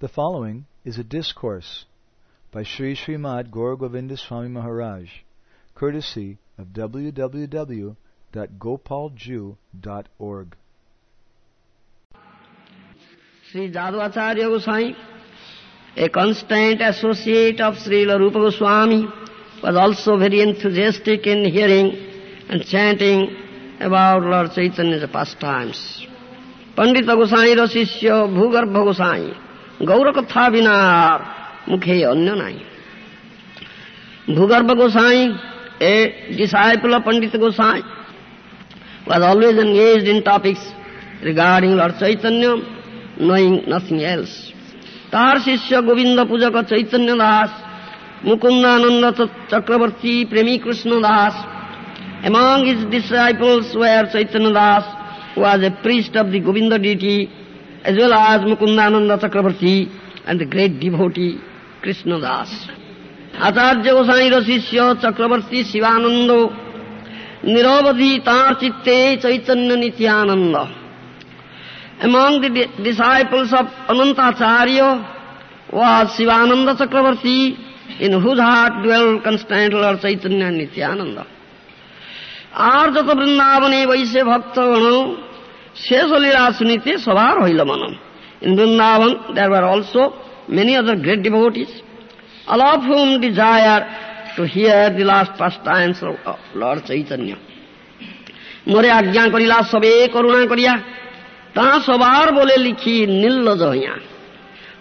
The following is a discourse by Sri Srimad Gaur Govinda Swami Maharaj, courtesy of www.gopalju.org. Sri Jadavacharya Goswami, a constant associate of Sri Rupa Goswami, was also very enthusiastic in hearing and chanting about Lord Chaitanya's pastimes. Pandita Goswami Rasishya Bhugarbha Goswami, गौर कथा बिना मुखे अन्य नै भूगर्भ गोसा Pandit Gosai who always and age in topic or Chaitanya नार शिष्य गोविन्द पूजक चैतन्य दास मुकुन्द चक्रवर्ती प्रेमी Krishna Das एमाङपल्स Chaitanya Das was a priest of the Govinda deity as well as Mukundananda Chakravarti and the great devotee Krishna Das. Acharya শিষ্য চক্রবর্তী শিবানন্দ নিরবধি তাঁর চিত্তে Chaitanya Nityananda Among the disciples of Anantacharya was Shivananda Chakravarti, in whose heart dwell constant Lord Chaitanya Nityananda. আর যত বৃন্দাবনে বৈশে ভক্তগণ শেষ হলি রাজনীতি সবার হইল মানম in Vrindavan there are also many other great devotees all of whom desire to hear the last first of Lord Chaitanya মোরে আজ্ঞা করিলা, সবে করুণা করিয়া, তা সবার বলে লিখি নির্লজ হইয়া।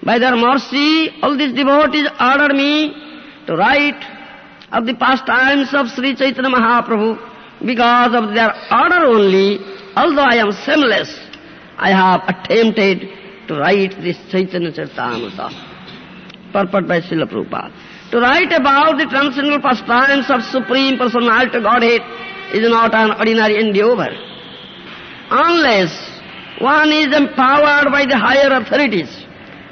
By their mercy all these devotees order me to write of the pastimes of Shri Chaitanya Mahaprabhu because of their order only although I am shameless, I have attempted to write this Chaitanya Charitamrita, purport by Srila Prabhupada. To write about the transcendental pastimes of Supreme Personality Godhead is not an ordinary endeavor. Unless one is empowered by the higher authorities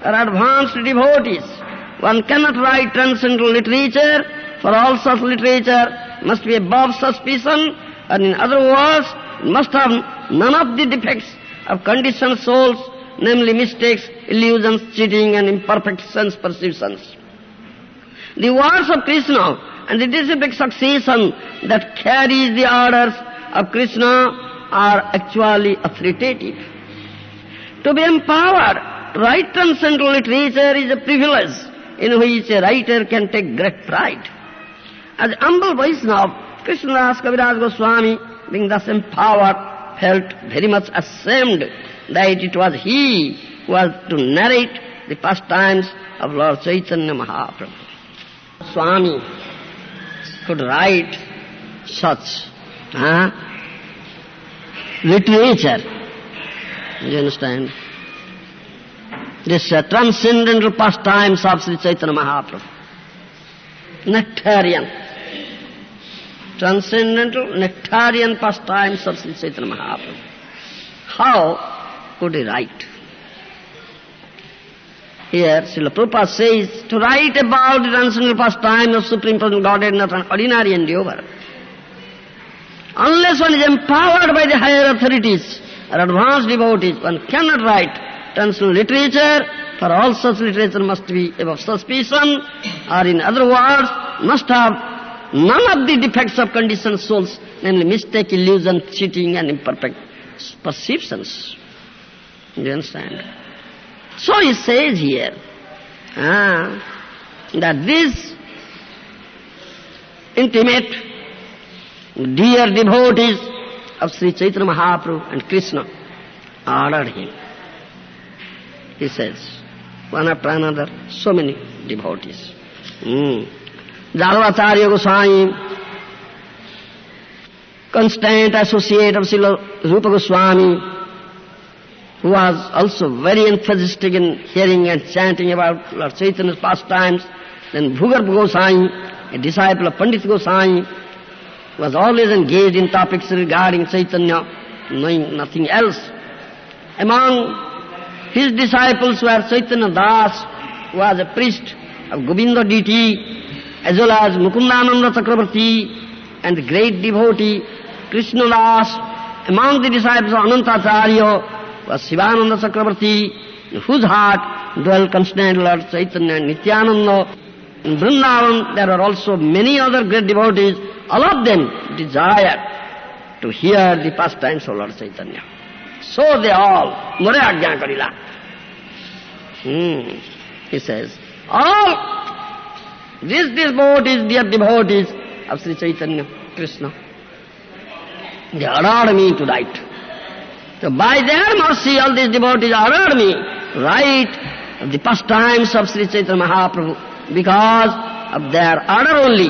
or advanced devotees, one cannot write transcendental literature, for all such literature must be above suspicion, and in other words, must have none of the defects of conditioned souls, namely mistakes, illusions, cheating, and imperfect sense perceptions. The words of Krishna and the disciplic succession that carries the orders of Krishna are actually authoritative. To be empowered to write transcendental literature is a privilege in which a writer can take great pride. As humble Vaishnava, Krishnadas Kaviraj Goswami, being thus empowered, felt very much ashamed that it was he who was to narrate the pastimes of Lord Chaitanya Mahaprabhu. Swami could write such uh, literature. You understand? This uh, transcendental pastimes of Sri Chaitanya Mahaprabhu. Nectarian. Transcendental nectarian pastimes of Sri Chaitanya Mahaprabhu. How could he write? Here, Srila Prabhupada says, to write about the transcendental pastimes of Supreme Personal Godhead is not an ordinary endeavor. Unless one is empowered by the higher authorities or advanced devotees, one cannot write transcendental literature, for all such literature must be above suspicion, or in other words, must have none of the defects of conditioned souls, namely mistake, illusion, cheating, and imperfect perceptions. You understand? So he says here ah, that this intimate, dear devotees of Sri Chaitanya Mahaprabhu and Krishna ordered him. He says, one after another, so many devotees. Mm. Jadavacharya Goswami, constant associate of Srila Rupa Goswami, who was also very enthusiastic in hearing and chanting about Lord Chaitanya's pastimes. Then Bhugarbha Goswami, a disciple of Pandit Goswami, was always engaged in topics regarding Chaitanya, knowing nothing else. Among his disciples were Chaitanya Das, who was a priest of Govinda deity, as well as Mukundananda Chakravarti and the great devotee Krishna Das. Among the disciples of Anantacharya was Shivananda Chakravarti, in whose heart dwell constantly Lord Chaitanya and Nityananda. In Vrindavan there are also many other great devotees. All of them desire to hear the pastimes of Lord Chaitanya. So they all, Mure Ajna Karila. Hmm. He says, all these devotees, dear devotees of Sri Chaitanya, Krishna, they ordered me to write. So by their mercy, all these devotees ordered me to write the pastimes of Sri Chaitanya Mahaprabhu because of their order only.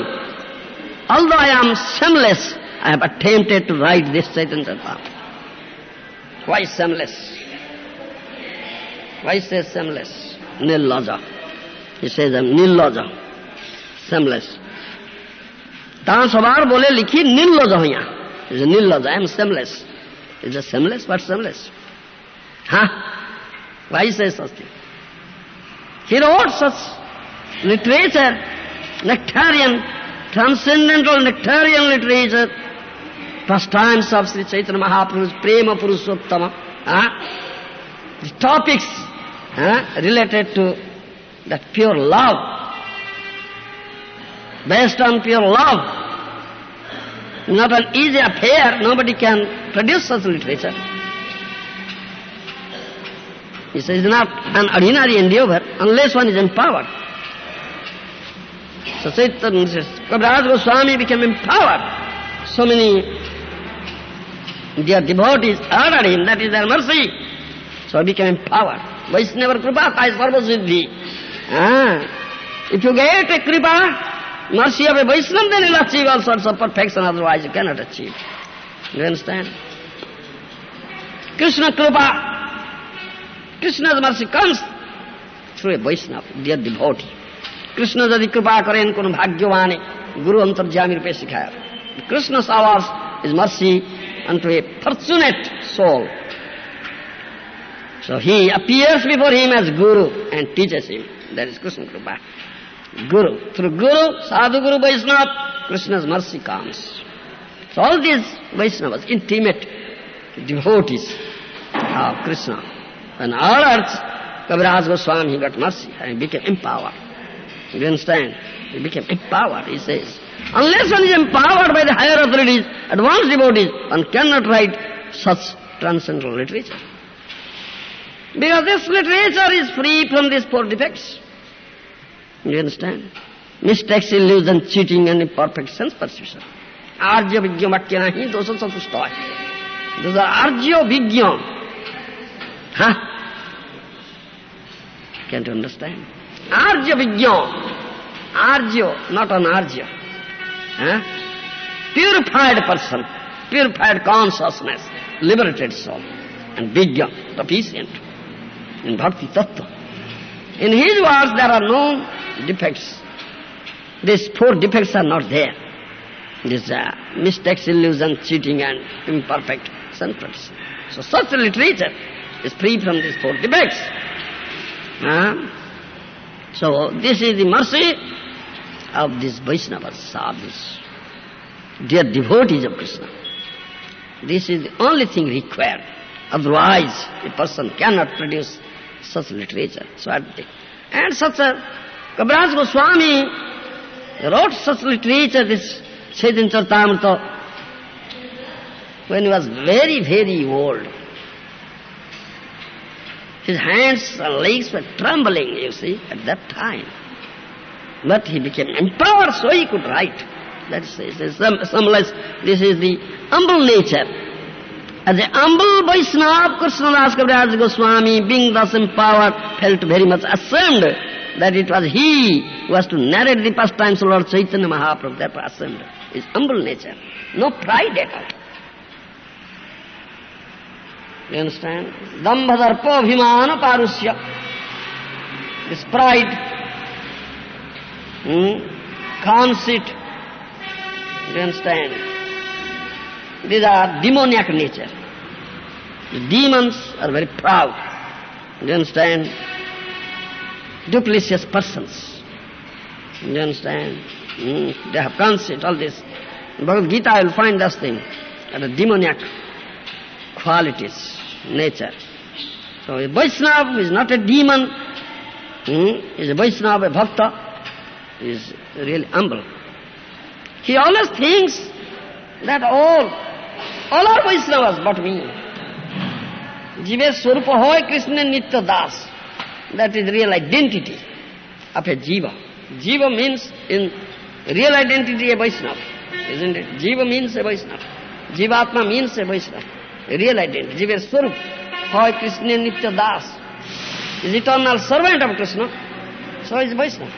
Although I am shameless, I have attempted to write this Chaitanya Charitamrita. Why shameless? Why say shameless? Nillaja. He says I'm nillaja, shameless. তাঁর সবার বলে লিখি নির্লজ হইয়া is a nirlaj, I am shameless. Is a shameless? What shameless? Huh? Why say such thing? He wrote such literature, nectarian, transcendental nectarian literature, pastimes of Sri Chaitanya Mahaprabhu's Prema Purushottama, huh? the topics huh? related to that pure love, based on pure love, not an easy affair, nobody can produce such literature. Says it's not an ordinary endeavor unless one is empowered. So Chaitanya says, Kaviraj Goswami became empowered. So many dear devotees ordered him, that is their mercy. So he became empowered. Vaishnava Kripa is Sarvasiddhi. Ah. If you get a Kripa, Mercy of a Vaishnava, then you'll achieve all sorts of perfection, otherwise you cannot achieve. You understand? Krishna Kripa. Krishna's mercy comes through a Vaishnava, dear devotee. Krishna jadi kripa karen kono bhagyavane, Guru antarjami rupe sikhaya. Krishna showers his mercy unto a fortunate soul. So he appears before him as Guru and teaches him. That is Krishna Kripa. Guru. Through Guru, Sadhu Guru Vaishnava, Krishna's mercy comes. So all these Vaishnavas, intimate devotees of Krishna, when ordered Kaviraj Goswami, he got mercy and became empowered. You understand? He became empowered, he says. Unless one is empowered by the higher authorities, advanced devotees, one cannot write such transcendental literature. Because this literature is free from these four defects. You understand? Mistakes, illusion, cheating and imperfect sense perception. Arjya Vigya Matya Nahi, those are such. Those are Arjya Vigya. Huh? Can't you understand? Arjya Vigya. Arjya, not an Arjya. Huh? Purified person, purified consciousness, liberated soul. And Vigya, sufficient in Bhakti Tattva. In his words there are no defects. These four defects are not there. These uh, mistakes, illusion, cheating and imperfect sense So such literature is free from these four defects. So this is the mercy of these Vaishnavas, sadhus, dear devotees of Krishna. This is the only thing required. Otherwise, a person cannot produce such literature. So and such a Kaviraj Goswami wrote such literature, this Chaitanya Charitamrita, when he was very, very old. His hands and legs were trembling, you see, at that time. But he became empowered so he could write. That is, is some, symbolized, this is the humble nature. As a humble Vaishnava, Krishnadas Kaviraj Goswami, being thus empowered, felt very much ashamed that it was he who was to narrate the pastimes of Lord Chaitanya Mahaprabhu, therefore ashamed. His humble nature, no pride at all. You understand? Dambha darpa abhimana parusya. This pride, hmm, conceit, you understand? These are demoniac nature. The demons are very proud. Do You understand? Duplicitous persons. Do You understand? Hmm, they have conceit, all this. In Bhagavad Gita will find this thing. The demoniac qualities, nature. So a Vaishnava is not a demon, hmm, is a Vaishnava, a Bhakta, is really humble. He always thinks that all, all are Vaishnavas but me. Jive Swarupa Hoy Krishna Nitya Das. That is real identity of a Jiva. Jiva means in real identity a Vaishnava, isn't it? Jiva means a Vaishnava. Jivatma means a Vaishnava. Real identity. Jiva Swarup Hoy Krishna Nitya Das. Is eternal servant of Krishna. So is Vaishnava.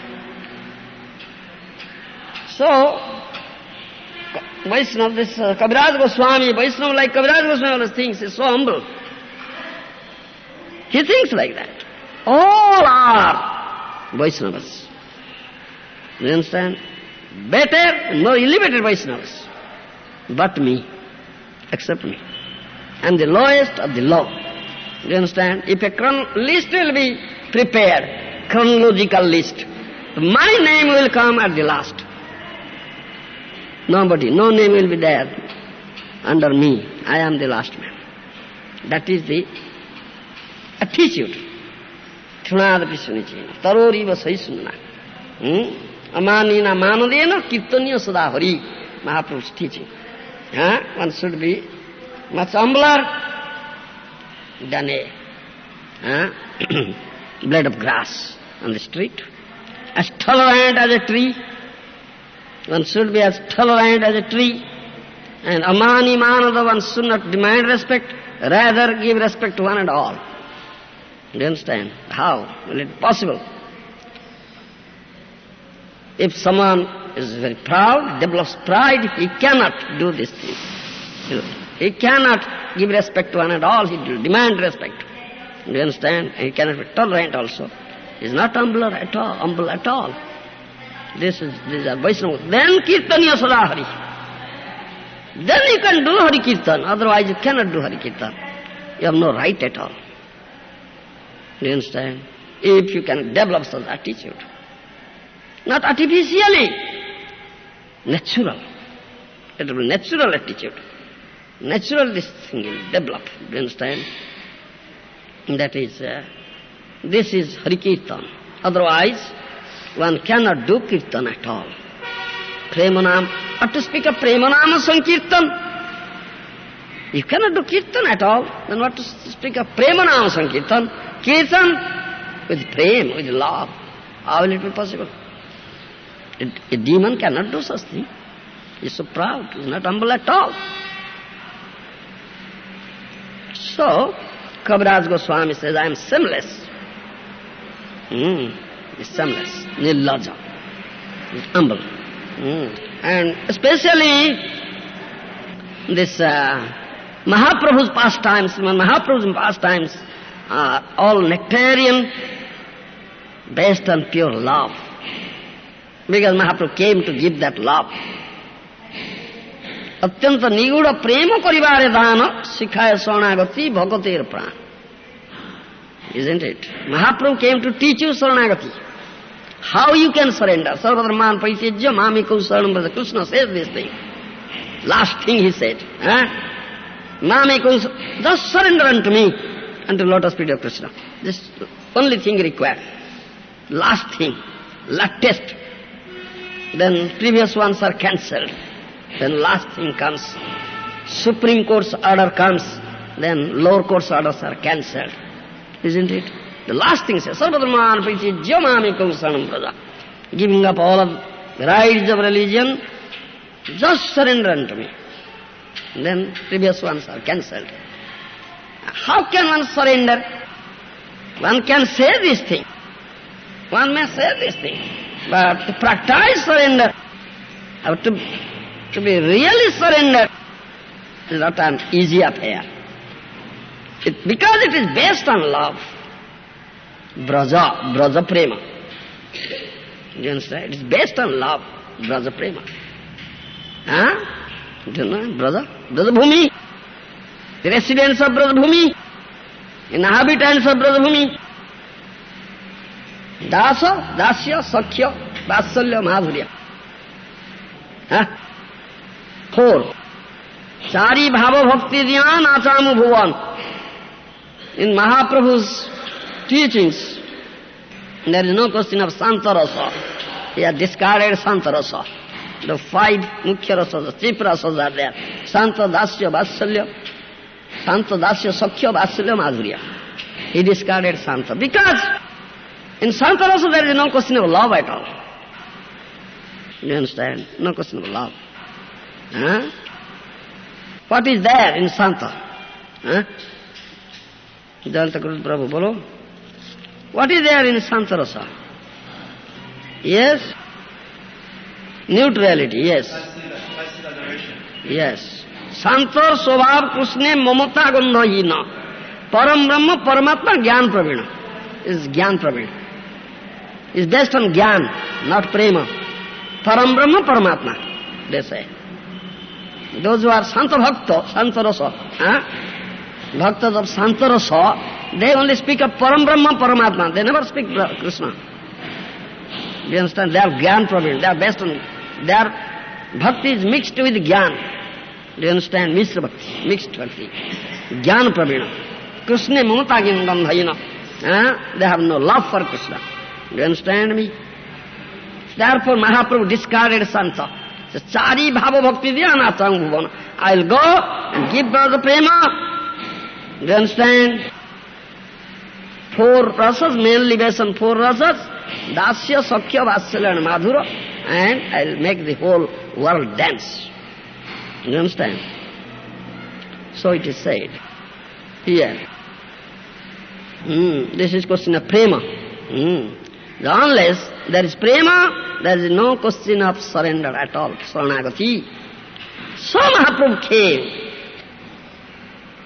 So, Vaishnava, this uh, Kaviraj Goswami, Vaishnava like Kaviraj Goswami, all those things, is so humble. He thinks like that. All are Vaishnavas. You understand? Better more elevated Vaishnavas. But me, except me. And the lowest of the low. You understand? If a chron- list will be prepared, chronological list, my name will come at the last. Nobody, no name will be there under me. I am the last man. That is the attitude. क्षुणादपि सुनिचेन तरोरिव सही सुनना अमानिना मानदेन कीर्तनीय सदा Hari Mahaprabhu's teaching. Huh? One should be much humbler than a huh? blade of grass on the street. As tolerant as a tree. one should be as tolerant as a tree. And amani manada, one should not demand respect, rather give respect to one and all. Do you understand? How will it be possible? If someone is very proud, develops pride, he cannot do this thing. He cannot give respect to one and all, he will demand respect. Do you understand? He cannot be tolerant also. He is not humble at all, humble at all. This is, this is Vaishnava. Then Kirtaniya Sadahari. Then you can do Hari Kirtan, otherwise you cannot do Hari Kirtan. You have no right at all. Do you understand? If you can develop such attitude. Not artificially, natural. It will be natural attitude. Natural this thing will develop. Do you understand? That is, uh, this is Hari Kirtan. Otherwise, one cannot do Kirtan at all. Premanam, or to speak of Premanama Sankirtan, you cannot do Kirtan at all, then what to speak of Premanama Sankirtan? Kirtan with prem, with love. How will it be possible? A, a demon cannot do such thing. He is so proud, he is not humble at all. So, Kaviraj Goswami says, I am sinless. Hmm, he's sinless, nirlaja, he's humble. Hmm. And especially this uh, Mahaprabhu's pastimes, Mahaprabhu's pastimes are all nectarian, based on pure love. Because Mahaprabhu came to give that love. অত্যন্ত নিগুড় প্রেম করিবারে দান শিখায় শরণাগতি ভগতের প্রাণ Isn't it? Mahaprabhu came to teach you Saranagati. How you can surrender. Sarvadharman paisejya mamiko saranam. Krishna says this thing. Last thing he said. Huh? Mamiko just surrender unto me, unto lotus feet of Krishna. This only thing required. Last thing. Latest. Then previous ones are cancelled. Then last thing comes. Supreme Court's order comes. Then lower court's orders are cancelled. Isn't it? The last thing says, Sarvadharman priti jamami kausanam praja. Giving up all of the rights of religion, just surrender unto me. Then previous ones are cancelled. How can one surrender? One can say this thing. One may say this thing. But to practice surrender, to, to be really surrendered, is not an easy affair. It, because it is based on love. Braja, Braja Prema. Do you understand? It is based on love, Braja Prema. Huh? Do you know? Braja? Braja Bhumi. The residents of Braja Bhumi. Inhabitants of Braja Bhumi. Dasa, Dasya, Sakhya, Vasalya, Madhurya. Huh? Four. Chari Bhava Bhakti Dhyan Achamu Bhuvan. In Mahaprabhu's teachings, There is no question of Santa Santarasa. He has discarded Santarasa. The five Mukhya rasas, the chief rasas are there. Santa, Dasya, Vatsalya, Santa, Dasya, Sakhya, Vatsalya, Madhurya. He discarded Santa. Because in Santa rasa there is no question of love at all. You understand? No question of love. Huh? What is there in Santa? Huh? Jalta Prabhu, bolo. What is there in Santa rasa? Yes? Neutrality, yes. Yes. Shantar स्वभाव कृष्ण ममता गंध ही न परम ब्रह्म परमात्मा ज्ञान प्रवीण is ज्ञान प्रवीण इज़ बेस्ड ऑन ज्ञान नॉट प्रेम परम ब्रह्म परमात्मा है who are Santa Bhakta, Santa Rasa, huh? Bhaktas of Santa Rasa, they only speak of Param Brahma, Paramatma. They never speak Krishna. You understand? They are Gyan Praveen. They are based on, their bhakti is mixed with Gyan. Do you understand? Mishra Bhakti, mixed Bhakti. Gyan Praveen. Krishna Mamata Gandhayana. Huh? They have no love for Krishna. Do you understand me? Therefore Mahaprabhu discarded Santa. So, Chari Bhava Bhakti Dhyana Bhuvana. I'll go and give the prema. Do you understand? Four rasas, mainly based on four rasas. Dasya, Sakhya, Vatsalya and Madhura. And I'll make the whole world dance. You understand? So it is said here. Mm, this is question of prema. Mm. Unless there is prema, there is no question of surrender at all, saranagati. So Mahaprabhu came.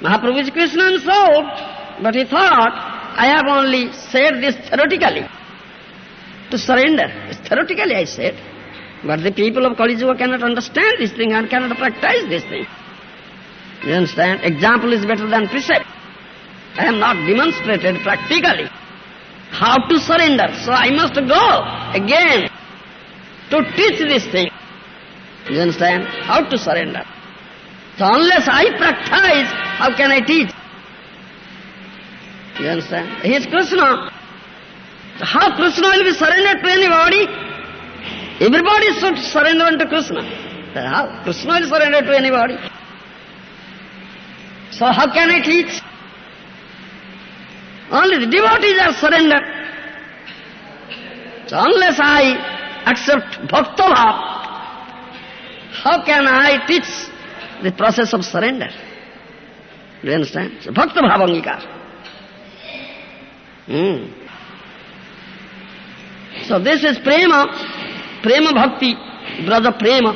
Mahaprabhu is Krishna soul, but he thought, I have only said this theoretically, to surrender. Theoretically I said, but the people of Kali Yuga cannot understand this thing and cannot practice this thing. You understand? Example is better than precept. I have not demonstrated practically how to surrender. So I must go again to teach this thing. You understand? How to surrender. So unless I practice, how can I teach? You understand? He is Krishna. How Krishna will be surrendered to anybody? Everybody should surrender unto Krishna. How Krishna will surrender to anybody? So how can I teach? Only the devotees are surrendered. So unless I accept bhakta bhav, how can I teach the process of surrender? Do you understand? So bhakta bhavangikar. Hmm. So this is prema, prema bhakti, braja prema.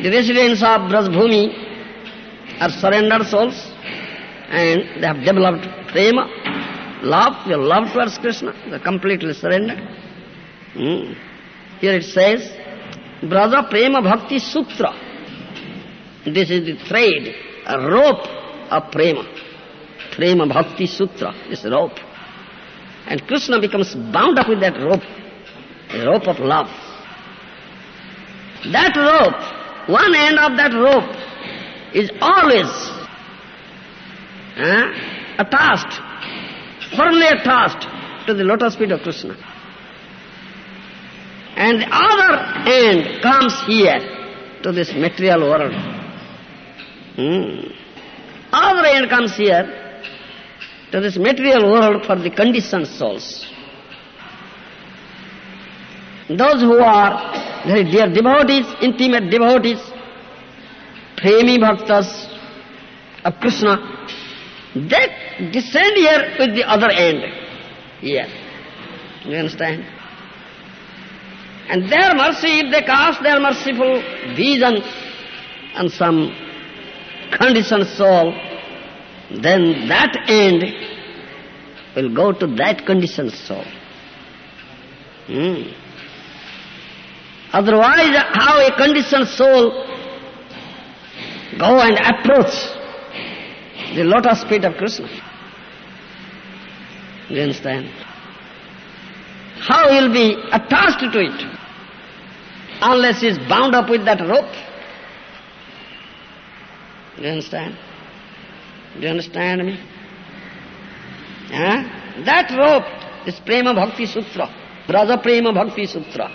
The residents of Brajbhumi are surrendered souls and they have developed prema, love, your love towards Krishna, they completely surrendered. Mm. Here it says, Braja Prema Bhakti Sutra. This is the thread, a rope of prema. Prema Bhakti Sutra, this rope. And Krishna becomes bound up with that rope, the rope of love. That rope, one end of that rope is always eh, attached, firmly attached to the lotus feet of Krishna. And the other end comes here to this material world. Hmm. Other end comes here to this material world for the conditioned souls. Those who are very dear devotees, intimate devotees, premi bhaktas of Krishna, they descend here with the other end. Here. You understand? And their mercy, if they cast their merciful vision on some conditioned soul, then that end will go to that conditioned soul. Hmm. Otherwise, how a conditioned soul go and approach the lotus feet of Krishna. You understand? How he will be attached to it unless he is bound up with that rope? Do you understand? Do you understand me? That rope is Prema Bhakti Sutra, Braja Prema Bhakti Sutra.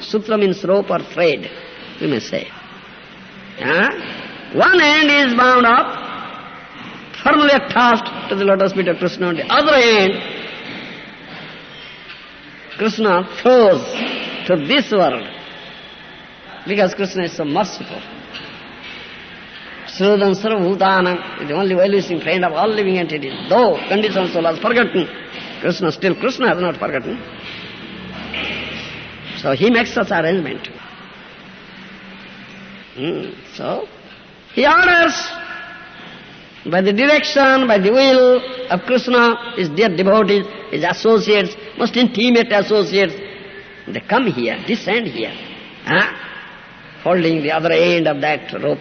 Sutra means rope or thread, you may say. One end is bound up, firmly attached to the lotus feet of Krishna. The other end, Krishna throws to this world because Krishna is so merciful. Srudan Sarvabhutanam is the only well-wishing friend of all living entities. Though conditioned soul has forgotten, Krishna still, Krishna has not forgotten. So he makes such arrangement. Hmm. So, he orders by the direction, by the will of Krishna, his dear devotees, his associates, most intimate associates, they come here, descend here, huh? holding the other end of that rope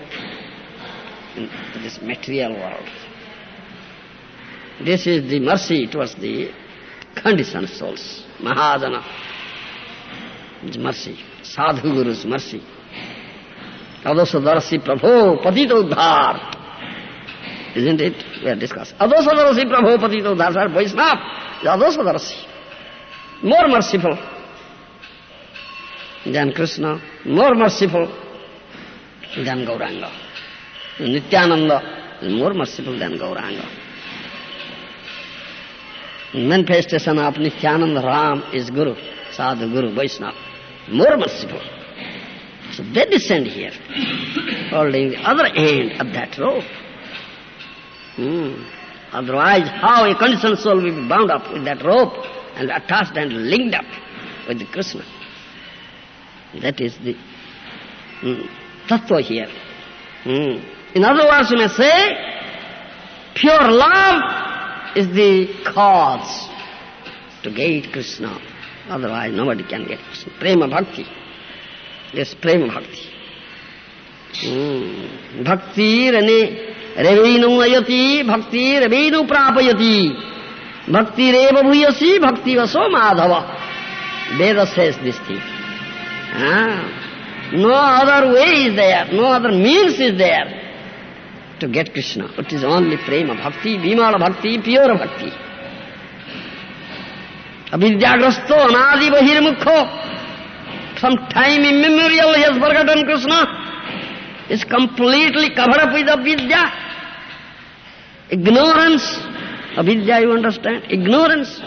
in this material world. This is the mercy towards the conditioned souls, Mahajana. It's mercy, Sadhu Guru's mercy. Adosadarasi Prabhu Patita Udhar. Isn't it? We are discussing. Adosadarasi Prabhu Patita Udhar. Sir, Vaishnava is Adosadarasi. More merciful than Krishna, more merciful than Gauranga. Nityananda is more merciful than Gauranga. Manifestation of Nityananda Ram is Guru, Sadhu Guru, Vaishnava. More merciful. So they descend here, holding the other end of that rope. Hmm. Otherwise, how a conditioned soul will be bound up with that rope and attached and linked up with the Krishna? That is the hmm, tattva here. Hmm. In other words, you may say, pure love is the cause to get Krishna. Otherwise, nobody can get Krishna. Prema bhakti. Yes, prema bhakti. Hmm. Bhakti rane revenu ayati, bhakti revenu prapayati. Bhakti reva bhuyasi, bhakti vaso madhava. Veda says this thing. Ah. No other way is there, no other means is there. To get Krishna. It is only prema bhakti, vimala bhakti, pure bhakti. Avidyagrasto anadi bahirmukho. From time immemorial he has forgotten Krishna. Is completely covered up with avidya. Ignorance. Avidya, you understand? Ignorance.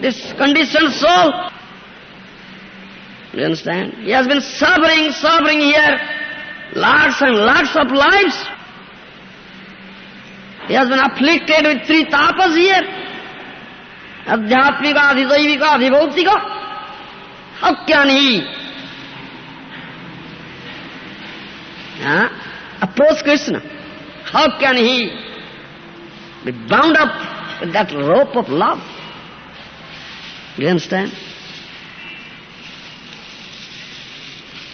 This conditioned soul. You understand? He has been suffering, suffering here, lots and lots of lives. He has been afflicted with three tapas here. Adhyatmika, adhidaivika, adhibhautika. How can he uh, approach Krishna? How can he be bound up with that rope of love? You understand?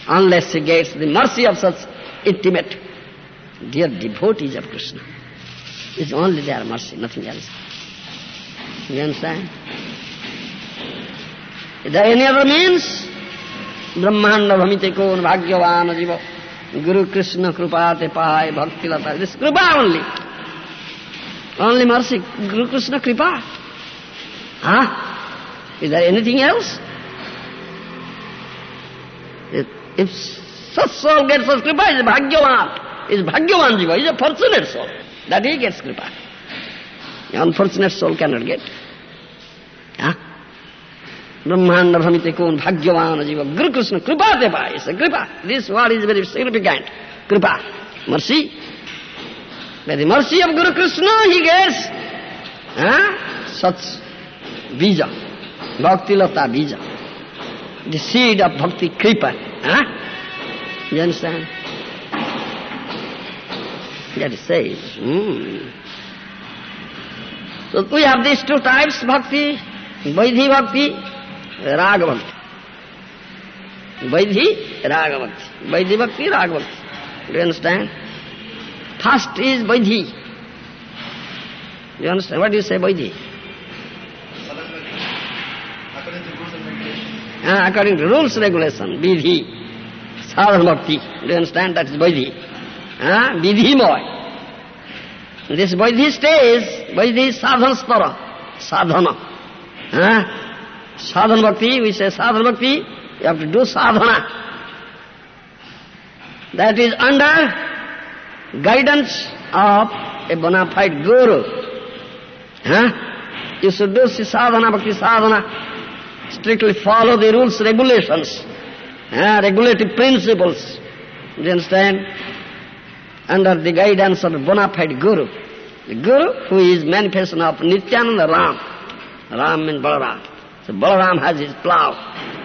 Unless he gets the mercy of such intimate, dear devotees of Krishna. It's only their mercy, nothing else. You understand? Is there any other means? Brahmanda bhamite kon jiva. Guru Krishna kripate pahay bhakti lata. This kripa only. Only mercy. Guru Krishna kripa. Huh? Is there anything else? If, if such soul gets such kripa, is bhagyavan. Is bhagyavan jiva. Is a fortunate soul. That he gets kripa. The unfortunate soul cannot get. Huh? Brahmanda bhamite kon bhagyavana jiva. Guru Krishna kripa deva is a kripa. This word is very significant. Kripa. Mercy. By the mercy of Guru Krishna he gets huh? such bija. Bhakti lata bija. The seed of bhakti kripa. Huh? You understand? That says. Hmm. So we have these two types, bhakti, Vaidhi bhakti, Raga bhakti. Vaidhi, Raga bhakti. Vaidhi bhakti, Raga bhakti. Do you understand? First is Vaidhi. Do you understand? What do you say, Vaidhi? Uh, according to rules, regulation, Vidhi, Sadhana Bhakti. Do you understand? That is Vaidhi. Vidhi moy. This Vaidhi stage, Vaidhi sadhana stara, sadhana. Huh? Sadhana bhakti, we say sadhana bhakti, you have to do sadhana. That is under guidance of a bona fide guru. Huh? You should do sadhana, bhakti sadhana, strictly follow the rules, regulations, huh? regulative principles. Do you understand? Under the guidance of bona fide guru. The guru who is manifestation of Nityananda Ram. Ram means Balaram. So Balaram has his plow.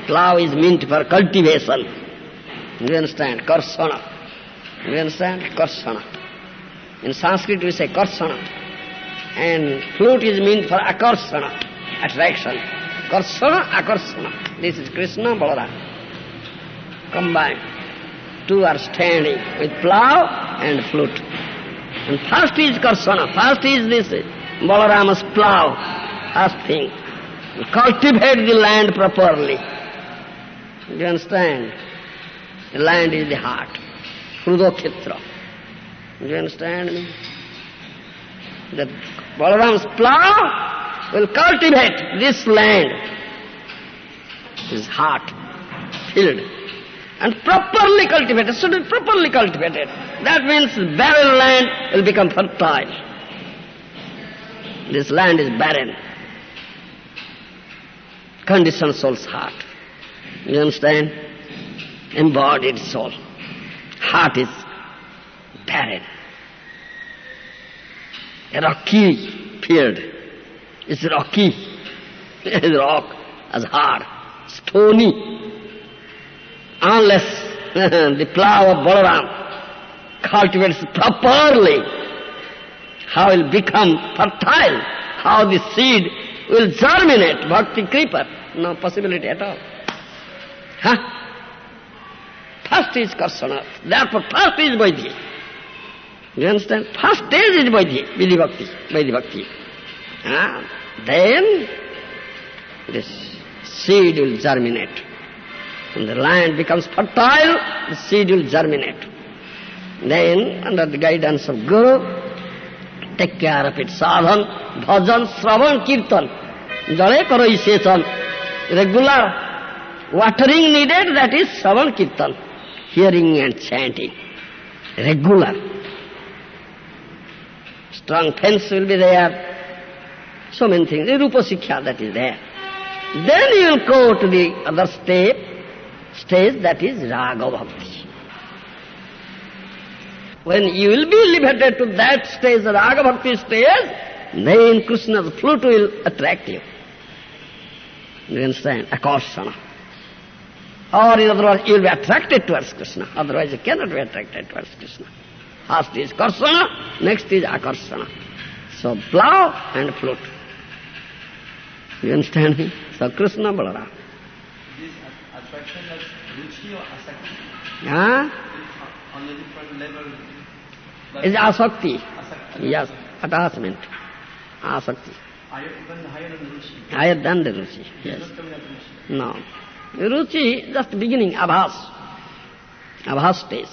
Plow is meant for cultivation. You understand? Karsana. You understand? Karsana. In Sanskrit we say karsana. And flute is meant for akarsana, attraction. Karsana, akarsana. This is Krishna, Balaram. Combined. Two are standing with plow and flute. And first is Karsana, first is this Balarama's plow, first thing. Cultivate the land properly. Do you understand? The land is the heart, Hrudokshitra. Do you understand me? That Balarama's plow will cultivate this land, his heart, filled and properly cultivated, should be properly cultivated. That means barren land will become fertile. This land is barren. Conditioned soul's heart. You understand? Embodied soul. Heart is barren. A rocky field. It's rocky. It's rock, as hard, stony, unless the plow of Balaram cultivates properly, how it will become fertile, how the seed will germinate, bhakti creeper. No possibility at all. Huh? First is Karsana, therefore first is Vaidhi. You understand? First stage is Vaidhi, Vidhi Bhakti, Vaidhi Bhakti. Huh? Then this seed will germinate. When the land becomes fertile, the seed will germinate. Then, under the guidance of Guru, take care of it. Sadhan, bhajan, shravan, kirtan. Jale karo setan. Regular watering needed, that is shravan, kirtan. Hearing and chanting. Regular. Strong fence will be there. So many things. Rupa Sikha that is there. Then you will go to the other step, stage that is Raga Bhakti. When you will be liberated to that stage, Raga Bhakti stage, then Krishna's flute will attract you. You understand? Akarsana. Or in other words, you will be attracted towards Krishna. Otherwise you cannot be attracted towards Krishna. First is Karsana, next is Akarsana. So plow and flute. You understand me? So Krishna Balaram. This attraction Huh? On a different level. But Is asakti. asakti. Yes, attachment. Asakti. Higher, even higher than ruchi. Higher than the ruchi. Yes. Not coming at ruchi. No. Ruchi, just beginning, abhas. Abhas stage.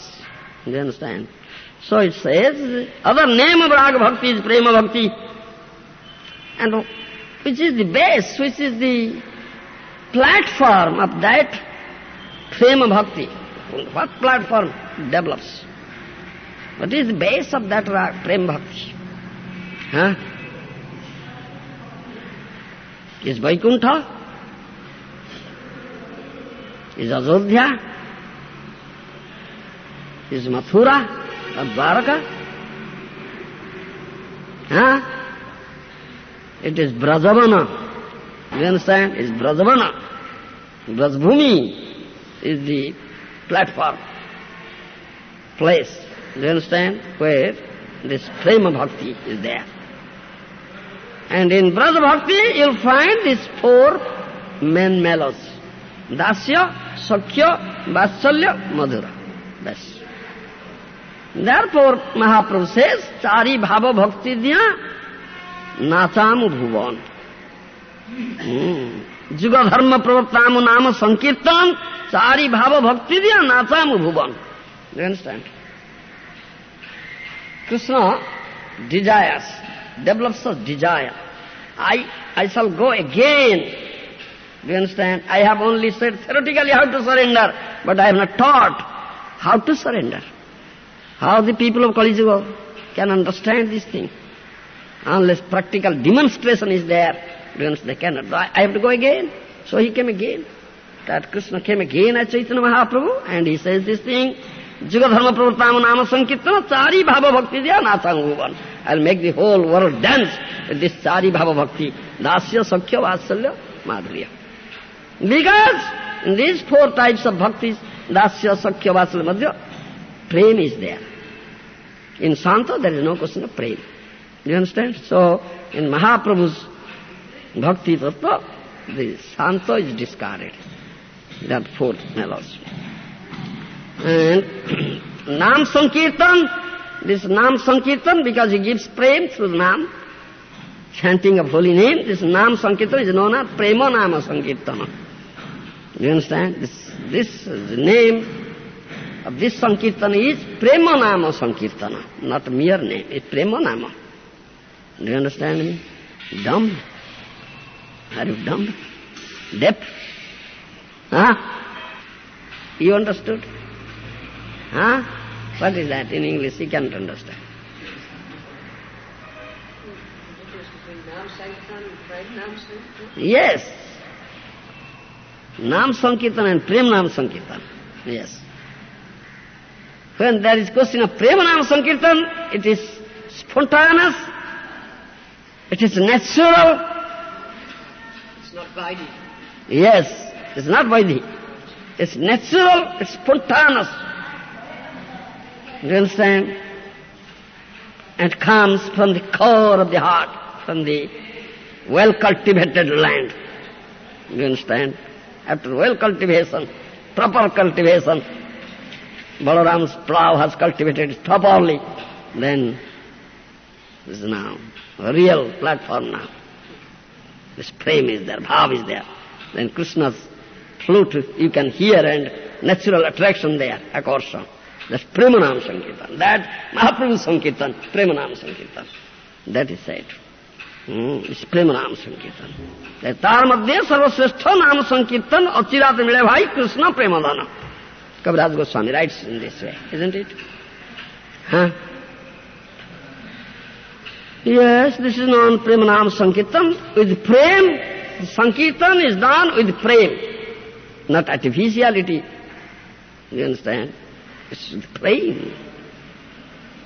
You understand? So it says, other name of Raga Bhakti is Prema Bhakti. And which is the base, which is the platform of that Prema Bhakti. What platform develops? What is the base of that Prema Bhakti? Huh? Is Vaikuntha? Is Ajodhya? Is Mathura or Dwaraka? Huh? It is Brajavana. You understand? It's Brajavana. Brajbhumi is the platform, place. You understand? Where this Prema Bhakti is there. And in Braja Bhakti you'll find these four main mellows. Dasya, Sakya, Vatsalya, Madhura. That's. Therefore, Mahaprabhu says, Chari Bhava Bhakti Diya Nacham Bhuvan. Hmm. Pravattamu Nama Sankirtan Chari Bhava Bhakti Diya Nacham Bhuvan. Do you understand? Krishna desires, develops a desire I, I shall go again. Do you understand? I have only said theoretically how to surrender, but I have not taught how to surrender. How the people of Kali Yuga can understand this thing. Unless practical demonstration is there, they cannot. I have to go again. So he came again. That Krishna came again as Chaitanya Mahaprabhu and he says this thing, Juga Dharma Pravartama Nama Sankirtana Chari Bhava Bhakti Dya Nathanguvan. I'll make the whole world dance with this Chari Bhava Bhakti. Dasya Sakhya Vatsalya Madhurya. Because in these four types of bhaktis, Dasya Sakhya Vatsalya Madhurya, prem is there. In Santa there is no question of prem. You understand? So, in Mahaprabhu's bhakti tattva, the Santa is discarded. That fourth melody. And Nam Sankirtan, this Nam Sankirtan, because he gives prem through Nam, chanting of holy name, this Nam Sankirtan is known as Prema Nama Sankirtana. You understand? This, this name of this Sankirtan is Prema Nama Sankirtana, not mere name, it's Prema Nama. Do you understand me? Dumb. Are you dumb? Deaf? Huh? You understood? Huh? What is that in English? You can't understand. Yes. Nam Sankirtan and Prem Nam Sankirtan. Yes. When there is question of Prem Nam Sankirtan, it is spontaneous, it is natural. It's not guided. Yes. It's not Vaidhi. It's natural, it's spontaneous. You understand? And comes from the core of the heart, from the well-cultivated land. You understand? After well-cultivation, proper cultivation, Balaram's plow has cultivated properly, then is now real platform now. This prem is there, bhava is there. Then Krishna's flute you can hear and natural attraction there, akarsan. That's Premanam Sankirtan. That Mahaprabhu Sankirtan, Premanam Sankirtan. That is said. Mm, it's Premanam Sankirtan. That tar madhya nam Sankirtan achirat mile bhai Krishna Premadana. Kaviraj Goswami writes in this way, isn't it? Huh? Yes, this is known Premanam Sankirtan. With Prem, Sankirtan is done with Prem not artificiality. You understand? It's plain.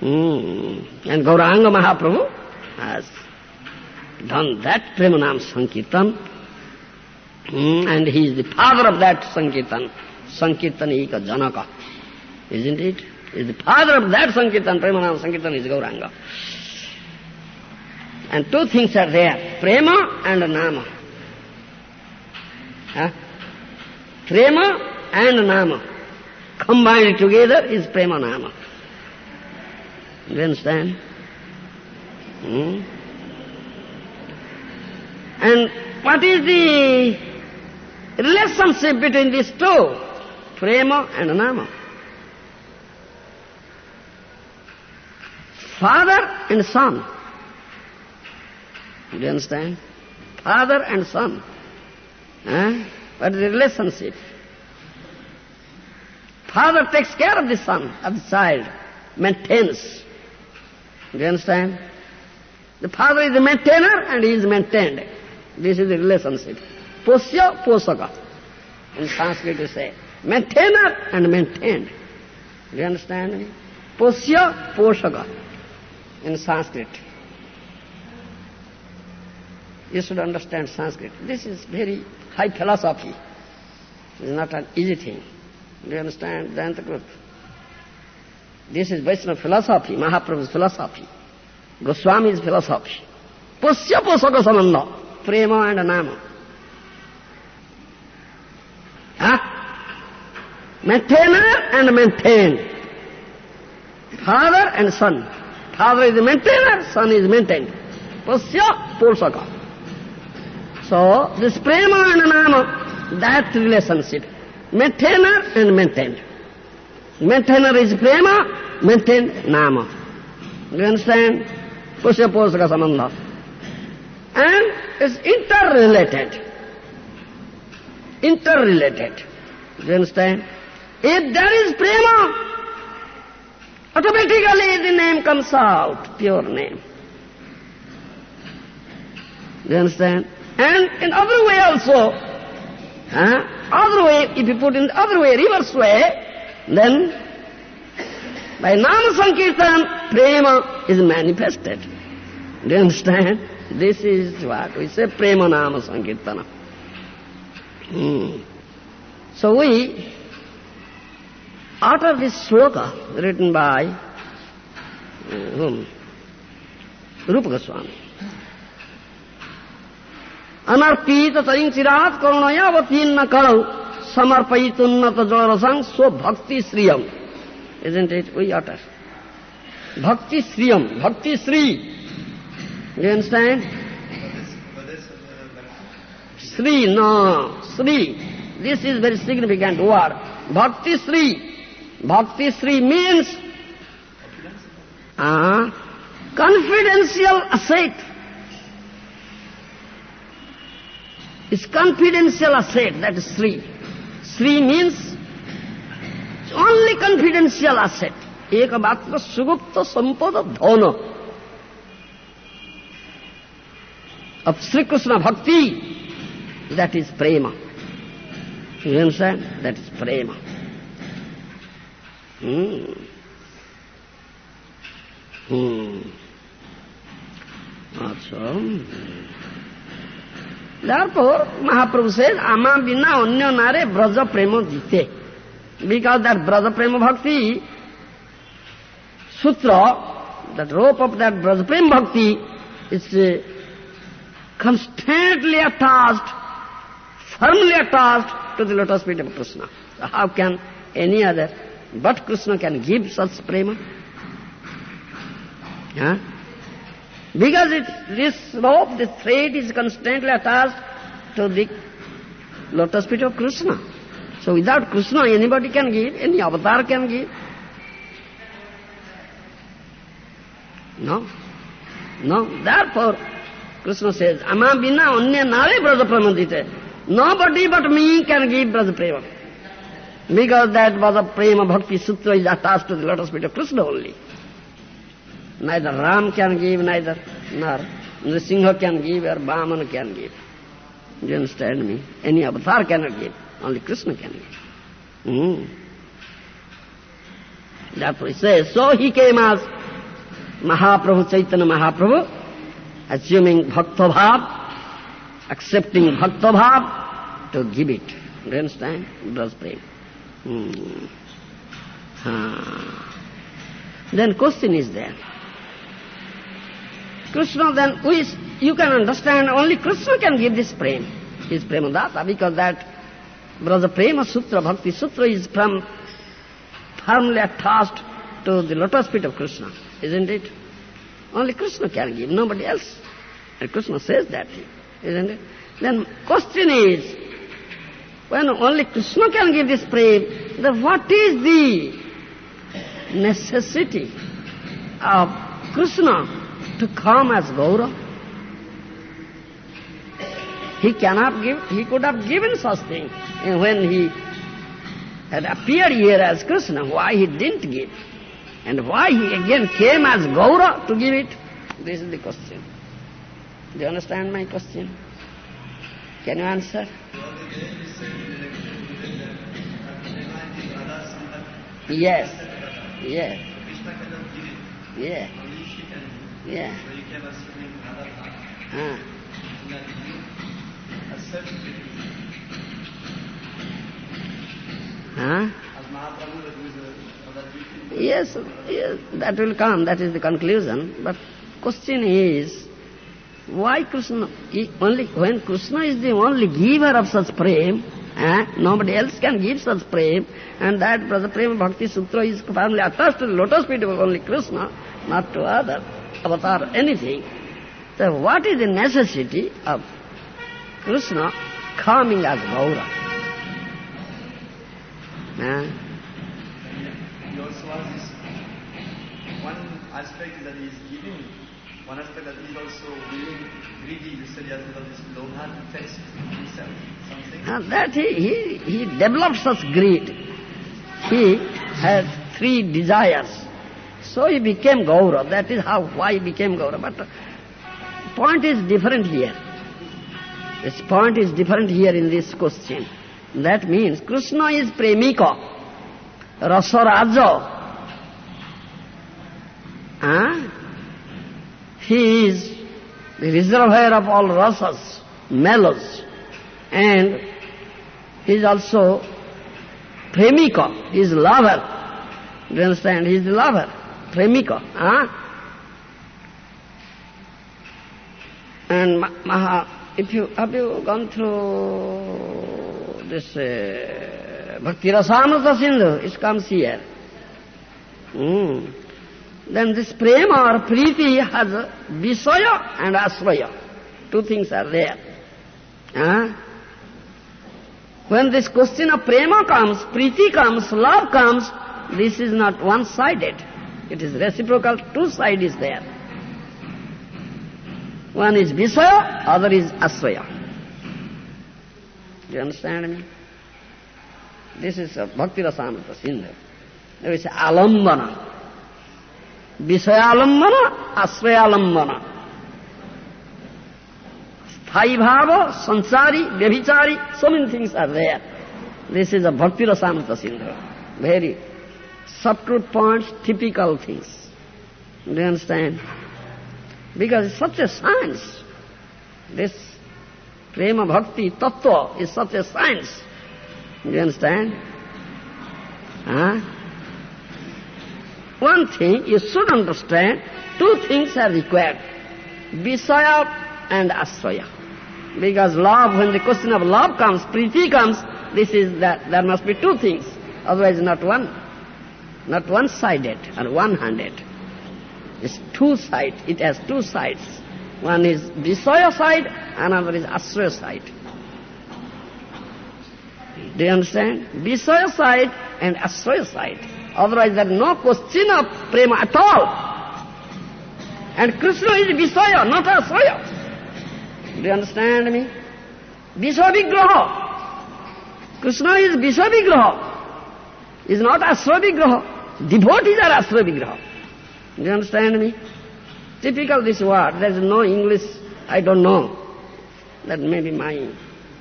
Mm. And Gauranga Mahaprabhu has done that Premanam Sankirtan. Mm. And he is the father of that Sankirtan. Sankirtan Eka Janaka. Isn't it? He is the father of that Sankirtan. Premanam Sankirtan is Gauranga. And two things are there, Prema and Nama. Huh? Prema and Nama. Combined together is Prema Nama. You understand? Hmm? And what is the relationship between these two? Prema and Nama. Father and son. Do you understand? Father and son. Eh? What is the relationship? Father takes care of the son, of the child, maintains. Do you understand? The father is the maintainer and he is maintained. This is the relationship. Posya posaka. In Sanskrit you say, maintainer and maintained. Do you understand me? Posya posaka. In Sanskrit. You should understand Sanskrit. This is very high philosophy. It's not an easy thing. Do you understand? Vedanta This is Vaishnava philosophy, Mahaprabhu's philosophy, Goswami's philosophy. Pusya posaka samanda, prema and nama. Huh? Maintainer and maintained. Father and son. Father is maintainer, son is maintained. Pusya posaka. So, this prema and nama, that relationship, maintainer and maintained. Maintainer is prema, maintained nama. You understand? Pusya posaka samandha. and it's interrelated. Interrelated. Do you understand? If there is prema, automatically the name comes out, pure name. Do you understand? And in other way also, huh? other way, if you put in the other way, reverse way, then by Nama Sankirtan, prema is manifested. Do you understand? This is what we say, prema Nama Sankirtana. Hmm. So we out of this sloka written by uh, whom? Rupa Goswami. अनर्पित तरिङ चिरात करुणयावतीन्न करौ समर्पयितुन्नत जलरसङ सो भक्ति श्रियम isn't it? We utter. Bhakti Sriyam, Bhakti Sri. Do you understand? Sri, no, Sri. This is very significant word. Bhakti Sri. Bhakti Sri means uh, confidential asset. is confidential asset, that is Sri. Sri means only confidential asset. Ekabhatra sugupta sampada dhana. Of Sri Krishna bhakti, that is prema. You understand? That is prema. Hmm. Hmm. Awesome. Therefore, Mahaprabhu says, Ama bina anya nare braja prema jite. Because that braja prema bhakti, sutra, that rope of that braja prema bhakti is uh, constantly attached, firmly attached to the lotus feet of Krishna. So how can any other, but Krishna can give such prema? Huh? Because it, this rope, this thread is constantly attached to the lotus feet of Krishna. So without Krishna, anybody can give, any avatar can give. No? No. Therefore, Krishna says, Ama bina anya nare braja pramadite. Nobody but me can give braja prema. Because that braja prema bhakti sutra is attached to the lotus feet of Krishna only. Neither Ram can give, neither nor Nrsimha can give, or Bhamana can give. Do you understand me? Any avatar cannot give. Only Krishna can give. Mm. Therefore he says, so he came as Mahaprabhu, Chaitanya Mahaprabhu, assuming bhakta bhav, accepting bhakta bhav, to give it. Do you understand? Does pray. Hmm. Ah. Then question is there. Krishna then, who is, you can understand, only Krishna can give this prema. He is Premadata, because that Braja Prema Sutra, Bhakti Sutra is from firmly attached to the lotus feet of Krishna, isn't it? Only Krishna can give, nobody else. And Krishna says that, isn't it? Then question is, when only Krishna can give this prema, then what is the necessity of Krishna to come as Gaura? He cannot give, he could have given such thing when he had appeared here as Krishna, why he didn't give? And why he again came as Gaura to give it? This is the question. Do you understand my question? Can you answer? Yes. Yes. Yeah. Yeah. Ah. Huh? Yes, yes, that will come, that is the conclusion. But question is, why Krishna, only when Krishna is the only giver of such prem, eh, nobody else can give such prem, and that Braja Prema Bhakti Sutra is firmly attached to the lotus feet of only Krishna, not to other avatar, anything. So what is the necessity of Krishna coming as Gaura? Eh? He also has this one aspect that he is giving one aspect that he's also willing, greedy. You said he has got this lobha test himself. Something. And that he, he, he developed such greed. He has three desires. So he became Gaura. That is how, why he became Gaura. But point is different here. This point is different here in this question. That means Krishna is Premika, Rasaraja. Huh? He is the reservoir of all rasas, mellows, and he is also Premika, he is lover. Do you understand? He is the lover, Premika. Huh? And Maha, if you have you gone through this uh, Bhakti Rasamrita Sindhu, it comes here. Mm. Then this prema or priti has visaya and asraya. Two things are there. Huh? When this question of prema comes, priti comes, love comes, this is not one-sided. It is reciprocal, two sides is there. One is Visaya, other is Asraya. Do you understand me? This is a Bhakti Rasamrita Sindhu. There is alambana. Visaya alambana, Asraya alambana. Sthai bhava, sansari, vyabhichari, so many things are there. This is a Bhakti Rasamrita Sindhu. Very subtle points, typical things. Do you understand? Because it's such a science. This prema bhakti tattva is such a science. Do you understand? Huh? One thing you should understand, two things are required. Visaya and asraya. Because love, when the question of love comes, priti comes, this is that there must be two things. Otherwise not one. Not one-sided or one-handed. It's two sides. It has two sides. One is Visaya side, another is Asraya side. Do you understand? Visaya side and Asraya side. Otherwise there is no question of prema at all. And Krishna is Visaya, not Asraya. Do you understand me? Visaya Vigraha. Krishna is Visaya Vigraha. Is not Asraya Vigraha. Devotees are Asraya Vigraha. Do you understand me? Typical this word, there is no English, I don't know. That may be my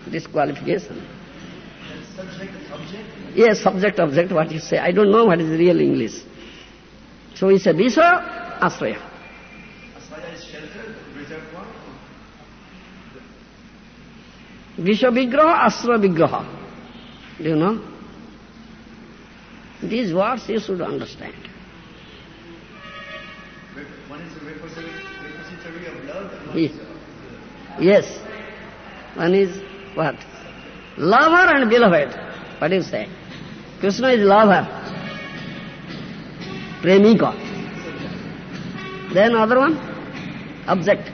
disqualification. Subject, object. Yes, subject, object, what you say. I don't know what is real English. So he said, Visa, Asraya. Asvaya is shelter, reservoir. Visha Vigraha, Asra Vigraha. Do you know? These words you should understand. One is a repository, of love, and Yes. Yes. One is what? Lover and beloved. What do you say? Krishna is lover. Premika. Then other one? Object.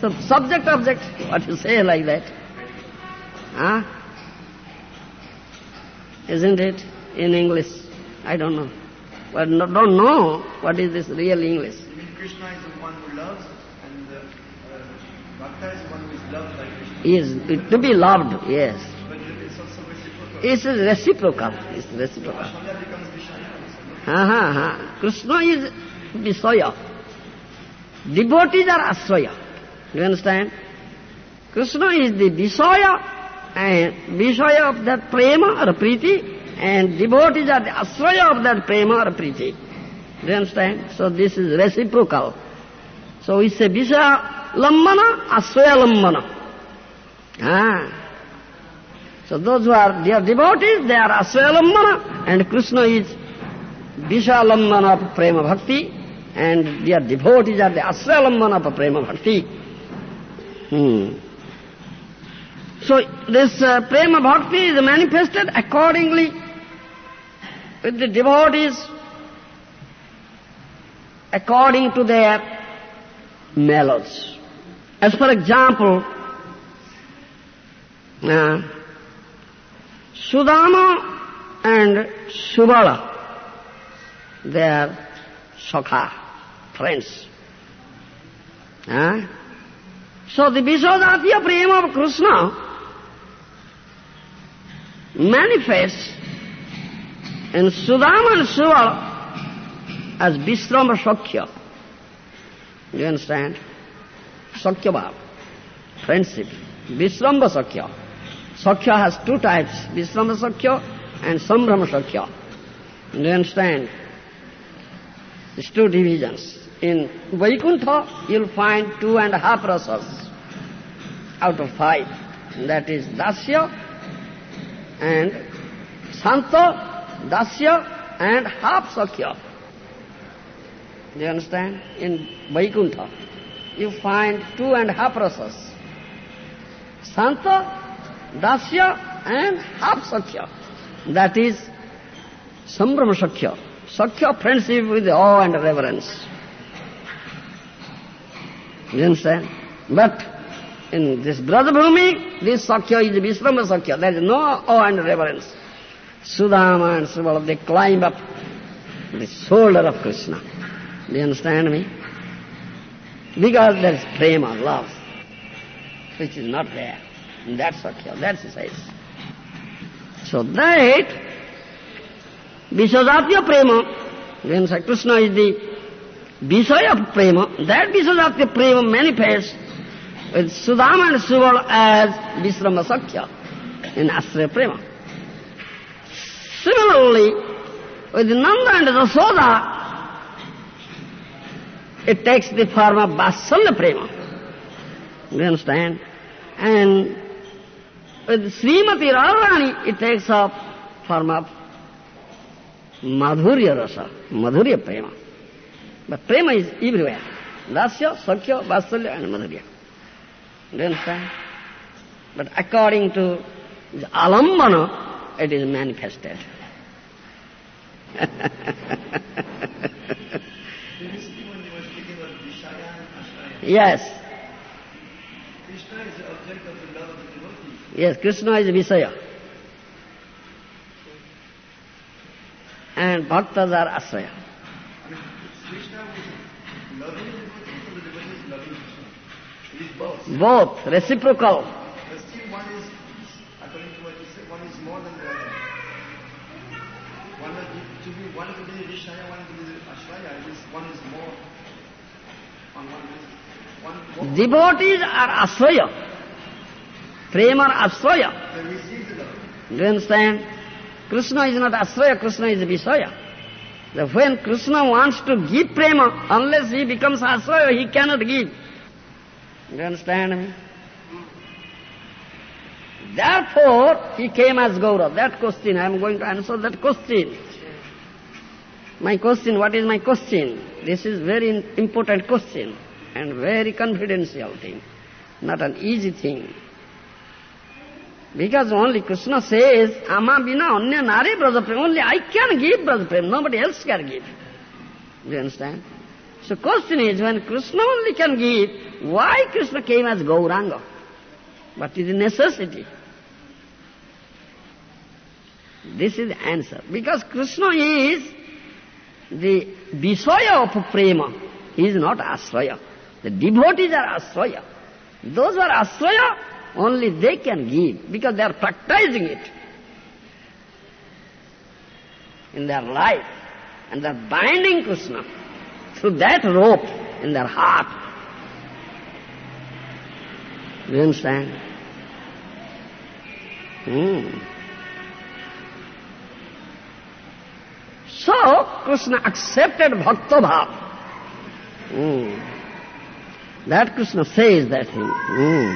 So subject, object. What you say like that? Huh? Isn't it in English? I don't know. But no, don't know what is this real English. You mean Krishna is the one who loves, and uh, uh, Bhakta is the one who is loved by Krishna. He is to be loved, yes. But it's also reciprocal. It's reciprocal. It's reciprocal. Becomes Vishaya also. Ha ha ha. Krishna is Visaya. Devotees are Asraya. Do you understand? Krishna is the Visaya and Visaya of that prema or priti and devotees are the Asraya of that prema or priti. Do you understand? So this is reciprocal. So it's a Visaya lambana, Asraya lambana. Ah. So those who are their devotees, they are Asrayalambana, and Krishna is Vishalambana of Prema Bhakti, and their devotees are the Asrayalambana of Prema Bhakti. Hmm. So this uh, Prema Bhakti is manifested accordingly the devotees according to their mellows. As for example, uh, Sudama and Subala, they are Sakha, friends. Huh? So the Vishwadatiya prema of Krishna manifests in Sudama and Subala as Vishrama Sakhya. You understand? Sakhya Bhav, friendship. Vishramba Sakhya. Sakhya has two types, Vishrama Sakhya and Sambrama Sakhya. You understand? These two divisions. In Vaikuntha, you'll find two and a half rasas out of five. That is Dasya and Santa, Dasya and half Sakhya. Do you understand? In Vaikuntha, you find two and half rasas. Santa, Dasya and half Sakhya. That is Sambrama Sakhya. Sakhya friendship with awe and reverence. You understand? But in this Brajabhumi, this Sakhya is Vishrama Sakhya. There is no awe and reverence. Sudama and Subala, they climb up the shoulder of Krishna. Do you understand me? Because there is prema, love, which is not there. And that's Sakhya, that's the size. So that Vishwajatya prema, when Krishna is the Vishaya prema, that Vishwajatya prema manifests with Sudama and Subal as Vishrama Sakhya in Ashraya prema. Similarly, with Nanda and Yasoda, it takes the form of Vatsalya prema. Do you understand? And with Srimati Radharani, it takes up form of Madhurya rasa, Madhurya prema. But prema is everywhere. Dasya, Sakhya, Vatsalya and Madhurya. Do you understand? But according to the alambana, it is manifested. Yes, Krishna is the object yes, Krishna is Visaya. And bhaktas are Ashraya. I mean, it's Krishna who is loving the devotee, or the devotee is loving Krishna. It is both. Both, reciprocal. But still one is, according to what you said, one is more than the other. One is, one be Vishaya, one to be Ashraya, it is, one is more on one. One more, Devotees are Ashraya. Prema are Ashraya. they receive the love. Do you understand? Krishna is not Ashraya, Krishna is Visaya. So when Krishna wants to give prema, unless he becomes Ashraya, he cannot give. Do you understand me? Therefore, he came as Gaura. That question, I am going to answer that question. My question, what is my question? This is very important question and very confidential thing, not an easy thing. Because only Krishna says, Ama bina anya nare brajaprem. Only I can give brajaprem, nobody else can give. Do you understand? So question is, when Krishna only can give, why Krishna came as Gauranga? What is the necessity? This is the answer. Because Krishna is the Visaya of prema. Is not Asraya. The devotees are Asraya. Those who are Asraya, only they can give, because they are practicing it in their life. And they are binding Krishna through that rope in their heart. Do you understand? Hmm. So, Krishna accepted bhakta bhava. Mm. That Krishna says that thing. Mm.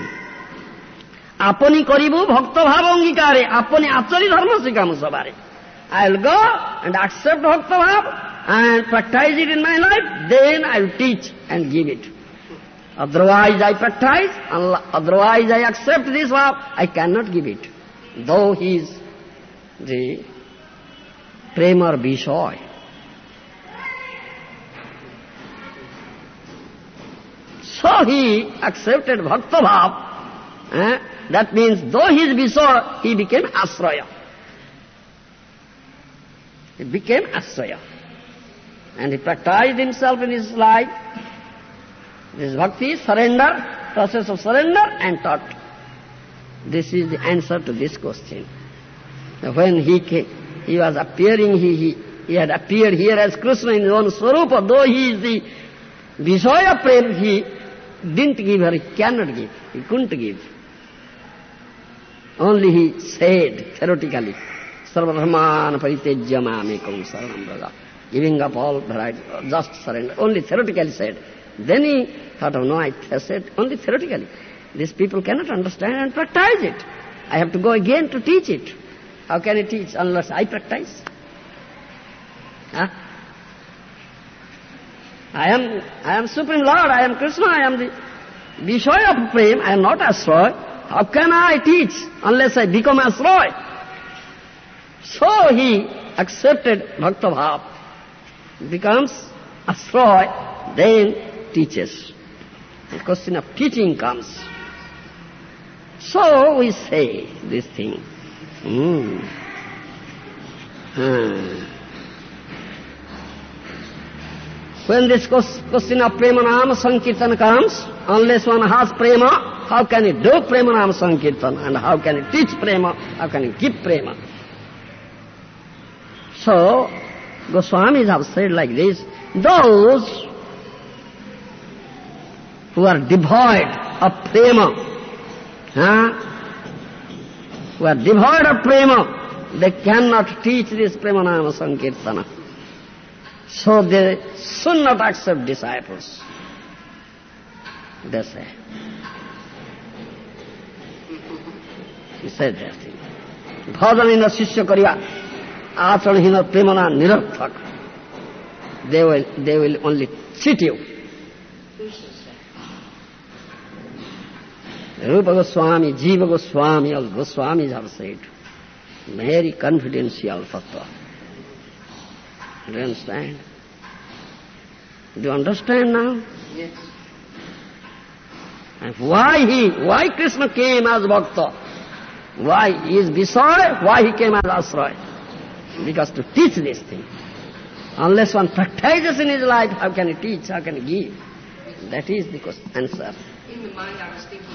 আপনি করিব ভক্ত ভাব অঙ্গীকারে আপনি আচরি ধর্ম শিখামু সবারে I will go and accept ভক্ত ভাব and practise it in my life then I will teach and give it otherwise I practise otherwise I accept this ভাব I cannot give it though he is the prema or. So he accepted bhakta bhav, eh? that means though he is he became asraya. He became asraya. And he practiced himself in his life. This bhakti, surrender, process of surrender and thought. This is the answer to this question. When he came, he was appearing, he, he, he had appeared here as Krishna in his own Swarupa, though he is the Vishaya Prem, he didn't give her, he cannot give, he couldn't give. Only he said theoretically, Sarvadharman paritejya mamekam braja. Giving up all variety, just surrender. Only theoretically said. Then he thought, oh no, I said only theoretically. These people cannot understand and practice it. I have to go again to teach it. How can I teach unless I practice? Huh? I am, I am Supreme Lord, I am Krishna, I am the Vishaya of Prem, I am not Asroy. How can I teach unless I become Asroy? So he accepted Bhakta Bhav, becomes Asroy, then teaches. The question of teaching comes. So we say this thing. Mm. Hmm. When this question of Premanam Sankirtan comes, unless one has Prema, how can he do Premanam Sankirtan? And how can he teach Prema? How can he keep Prema? So, Goswamis have said like this, those who are devoid of Prema, huh? Who are devoid of Prema, they cannot teach this Premanama Sankirtana. So they should not accept disciples. They say. He said that thing. Bhajanina Shishya Kariya, Acharanhina Premana Nirarthak. They will, they will only cheat you. Rupa Goswami, Jiva Goswami, all Goswamis have said. Very confidential. Do you understand? Do you understand now? Yes. And why he, why Krishna came as Bhakta? Why he is Visaya? Why he came as Asraya? Because to teach this thing. Unless one practices in his life, how can he teach, how can he give? That is the answer. In the mind I was thinking, he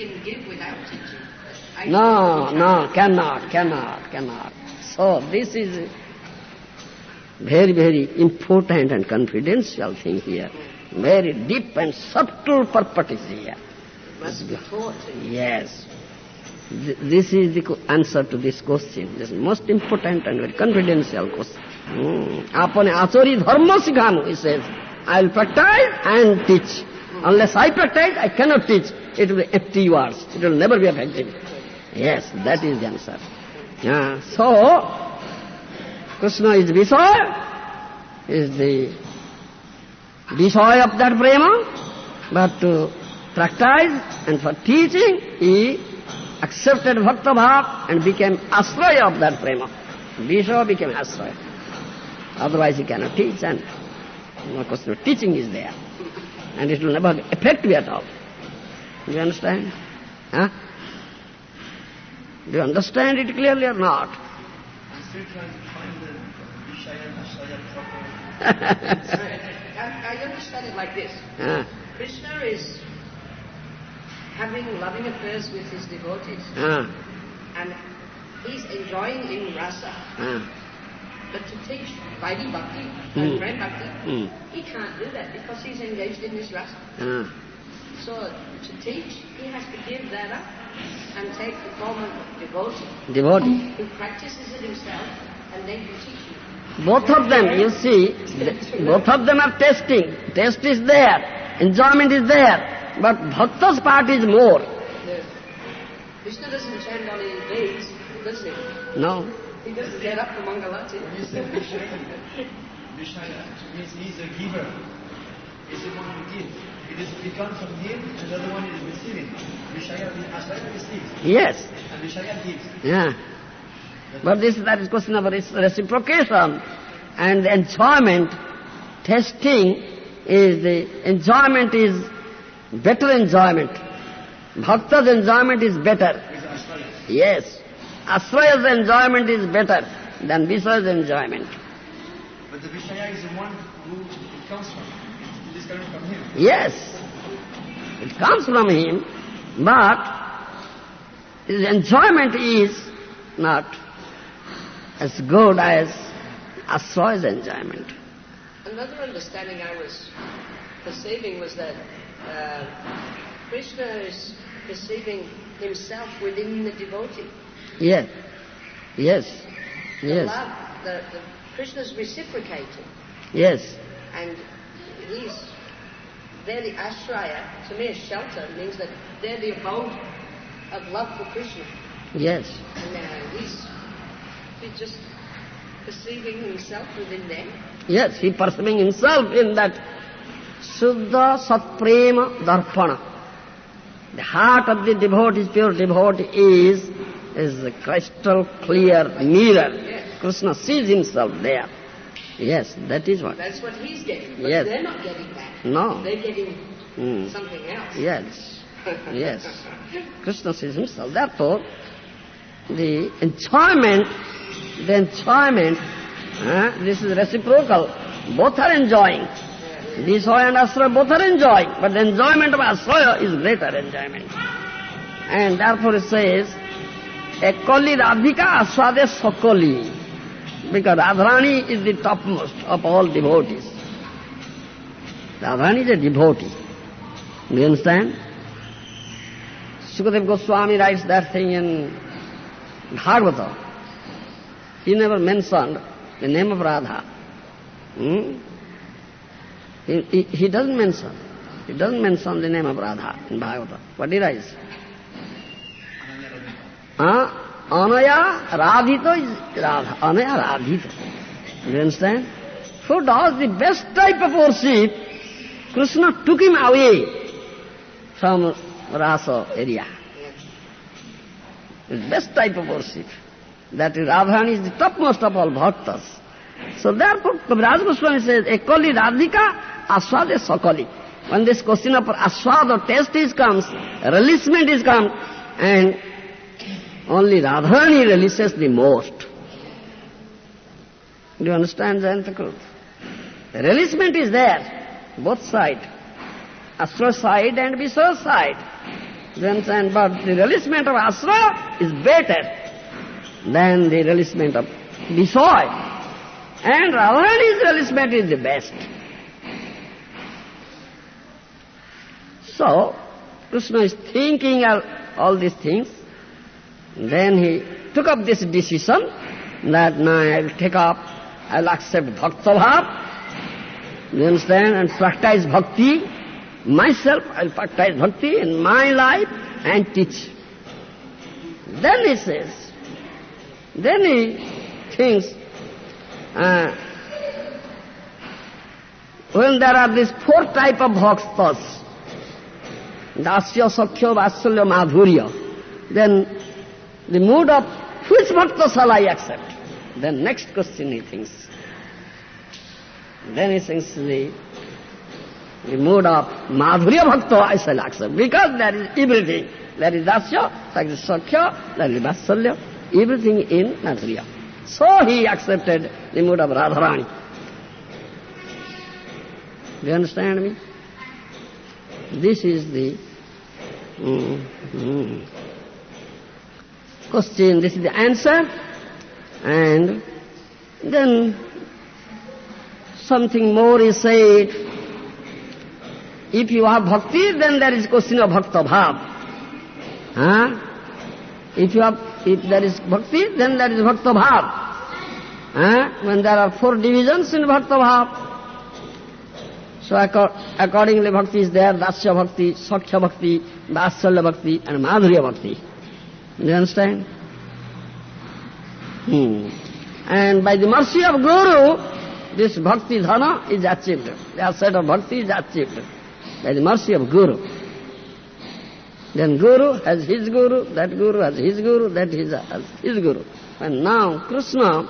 can give without teaching. I no, no, cannot, cannot, cannot. So this is very, very important and confidential thing here. Very deep and subtle purpose is here. Must be taught. Yes. This is the answer to this question. This is most important and very confidential question. Hmm. Apane achari dharma sikhanu, he says. I will practice and teach. Unless I practice, I cannot teach. It will be empty words. It will never be effective. Yes, that is the answer. Yeah. So, Krishna is Visaya, is the Visaya of that prema, but to practice and for teaching, he accepted Bhakta Bhav and became Asraya of that prema. Visaya became Asraya. Otherwise he cannot teach and no question of teaching is there. And it will never be effective at all. Do you understand? Huh? Do you understand it clearly or not? I'm still trying to find the Vishaya and Ashraya. I, I understand it like this. Huh? Krishna is having loving affairs with his devotees, Huh? and he's enjoying in rasa. Huh? But to teach Vaidhi Bhakti and Prem Bhakti, Hmm. he can't do that because he's engaged in this rasa. Huh? So to teach, he has to give that up and take the form of devotee Devotee. who practices it himself and then can teach you. Both of them, you see, both of them are testing. Test is there, enjoyment is there, but bhakta's part is more. The, Krishna doesn't chant on his days, does he? No. He doesn't get up to Mangalati. When you say Vishaya, Vishaya means he's a giver. He's the one who gives. It is it comes from him, and the other one is receiving. Vishaya, Ashraya receives, Yes. and Vishaya gives. Yeah. But this is that is question of reci- reciprocation and enjoyment, testing is the enjoyment is better enjoyment. Bhakta's enjoyment is better. Yes. Asraya's enjoyment is better than Visaya's enjoyment. But the Vishaya is the one who it comes from. This from him. Yes, it comes from him, but his enjoyment is not as good as Asraya's enjoyment. Another understanding I was perceiving was that uh, Krishna is perceiving himself within the devotee. Yes, yes, The yes, love, the, the Krishna's reciprocating, yes, and he's they're the ashraya. To me, a shelter means that they're the abode of love for Krishna, yes, and uh, he's he's just perceiving himself within them. yes, he perceiving himself in that Suddha Satprema Darpana. The heart of the devotee, pure devotee is, is a crystal clear mirror. Krishna sees himself there. Yes, that is what. That's what he's getting, but Yes. they're not getting that. No. They're getting Hmm. something else. Yes, yes. Krishna sees himself. Therefore, the enjoyment, the enjoyment, uh, this is reciprocal. Both are enjoying. Dishoya and Asraya both are enjoying, but the enjoyment of Asraya is greater enjoyment. And therefore it says, Ekali Radhika Aswade Sakali. Because Radharani is the topmost of all devotees. Radharani is a devotee. Do you understand? Sukadeva Goswami writes that thing in Bhagavata. He never mentioned the name of Radha. Hmm? He, he, he doesn't mention. He doesn't mention the name of Radha in Bhagavata. What he writes? Huh? Anaya Radhito is Radha. Anaya Radhito. Do you understand? Who does the best type of worship, Krishna took him away from Rasa area. The best type of worship. That is Radharani is the topmost of all bhaktas. So therefore, Kaviraj Goswami says, Ekali Radhika Aswade Sakali. When this question of aswad or taste is comes, releasement is come, and only Radharani releases the most. Do you understand Jayanta The releasement is there, both sides. Asra side and Visra side. Then, understand? But the releasement of Asra is better than the releasement of Visoy. And Radharani's releasement is the best. So, Krishna is thinking of all these things. Then he took up this decision that now I will take up, I will accept Bhakta you understand, and practice Bhakti. Myself, I will practice Bhakti in my life and teach. Then he says, then he thinks, uh, when there are these four type of bhaktas, Dasya, Sakhya, Vatsalya, Madhurya, then the mood of which bhakta shall I accept? Then next question he thinks. Then he thinks the, the mood of Madhurya bhakta I shall accept because there is everything. There is Dasya, there is Sakhya, there is Vatsalya, everything in Madhurya. So he accepted the mood of Radharani. Do you understand me? This is the mm, mm, question, this is the answer, and then something more is said. If you have bhakti, then there is question of bhakta bhav. Huh? If you have, if there is bhakti, then there is bhakta bhav. Huh? When there are four divisions in bhakta bhav, so accordingly bhakti is there, dasya bhakti, sakhya bhakti, vatsalya bhakti and madhurya bhakti. Do you understand? Hmm. And by the mercy of Guru, this bhakti dhana is achieved. The asset of bhakti is achieved by the mercy of Guru. Then Guru has his Guru, that Guru has his Guru, that is has his Guru. And now Krishna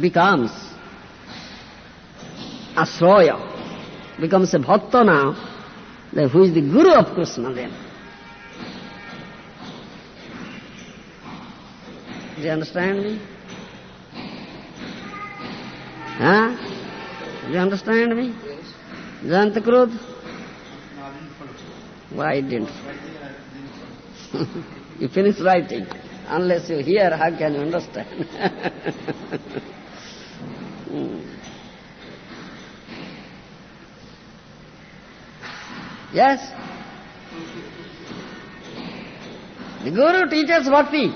becomes Asraya, becomes a bhakta now, then who is the Guru of Krishna then? Do you understand me? Huh? You understand me? Jantakrut? Why didn't you finish writing. Unless you hear, how can you understand? Hmm. Yes? The Guru teaches bhakti.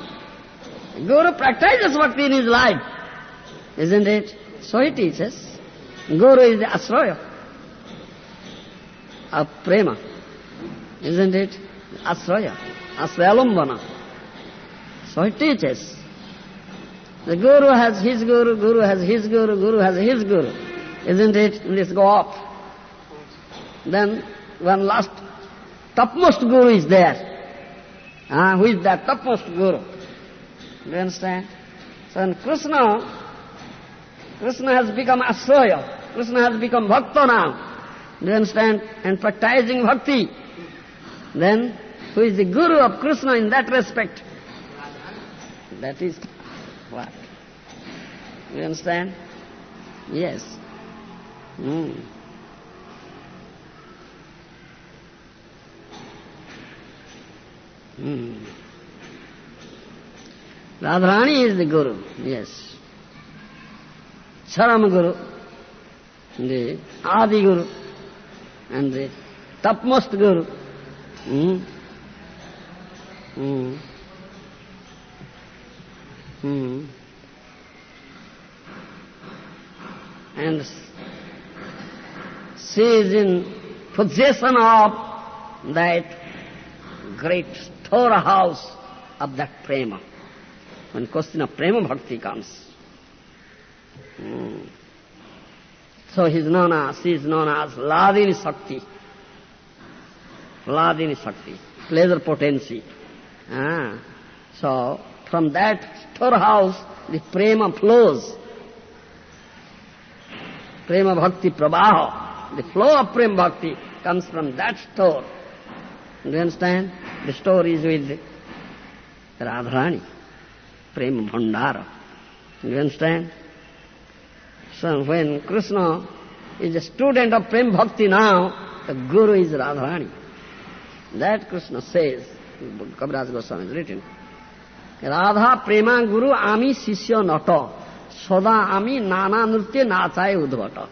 The Guru practices bhakti in his life. Isn't it? So he teaches. Guru is the asraya of prema. Isn't it? Asraya. Asrayalambana. So he teaches. The Guru has his Guru, Guru has his Guru, Guru has his Guru. Isn't it? Let's go up. Then one last topmost Guru is there. Ah, who is that topmost Guru? You understand? So in Krishna, Krishna has become Asraya. Krishna has become Bhakta now. Do you understand? And practicing bhakti. Then, who is the Guru of Krishna in that respect? That is what? Do You understand? Yes. Hmm. Hmm. Radharani is the Guru, yes. Charam Guru, the Adi Guru, and the topmost Guru. And she is in possession of that great storehouse of that prema. When question of prema bhakti comes. So he is known as, she is known as Ladini Shakti. Ladini Shakti, pleasure potency. Ah. So, from that storehouse, the prema flows. Prema bhakti prabaha. The flow of prema bhakti comes from that store. Do you understand? The store is with Radharani, prema bhandara. Do you understand? So when Krishna is a student of Prem Bhakti now, the Guru is Radharani. That Krishna says, Kaviraj Goswami has written, Radha Prema Guru Ami Sisya Nata Soda Ami Nana Nritya Nachaya Udvata.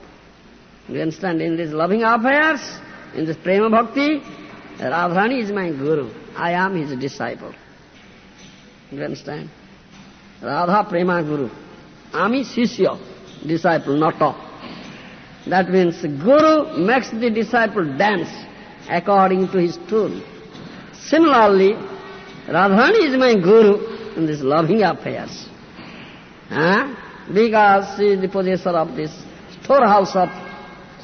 Do you understand? In these loving affairs, in this Prema Bhakti, Radharani is my Guru. I am his disciple. You understand? Radha Prema Guru. Ami Sisya disciple, not all. That means guru makes the disciple dance according to his tune. Similarly, Radharani is my guru in this loving affairs. Huh? Because she is the possessor of this storehouse of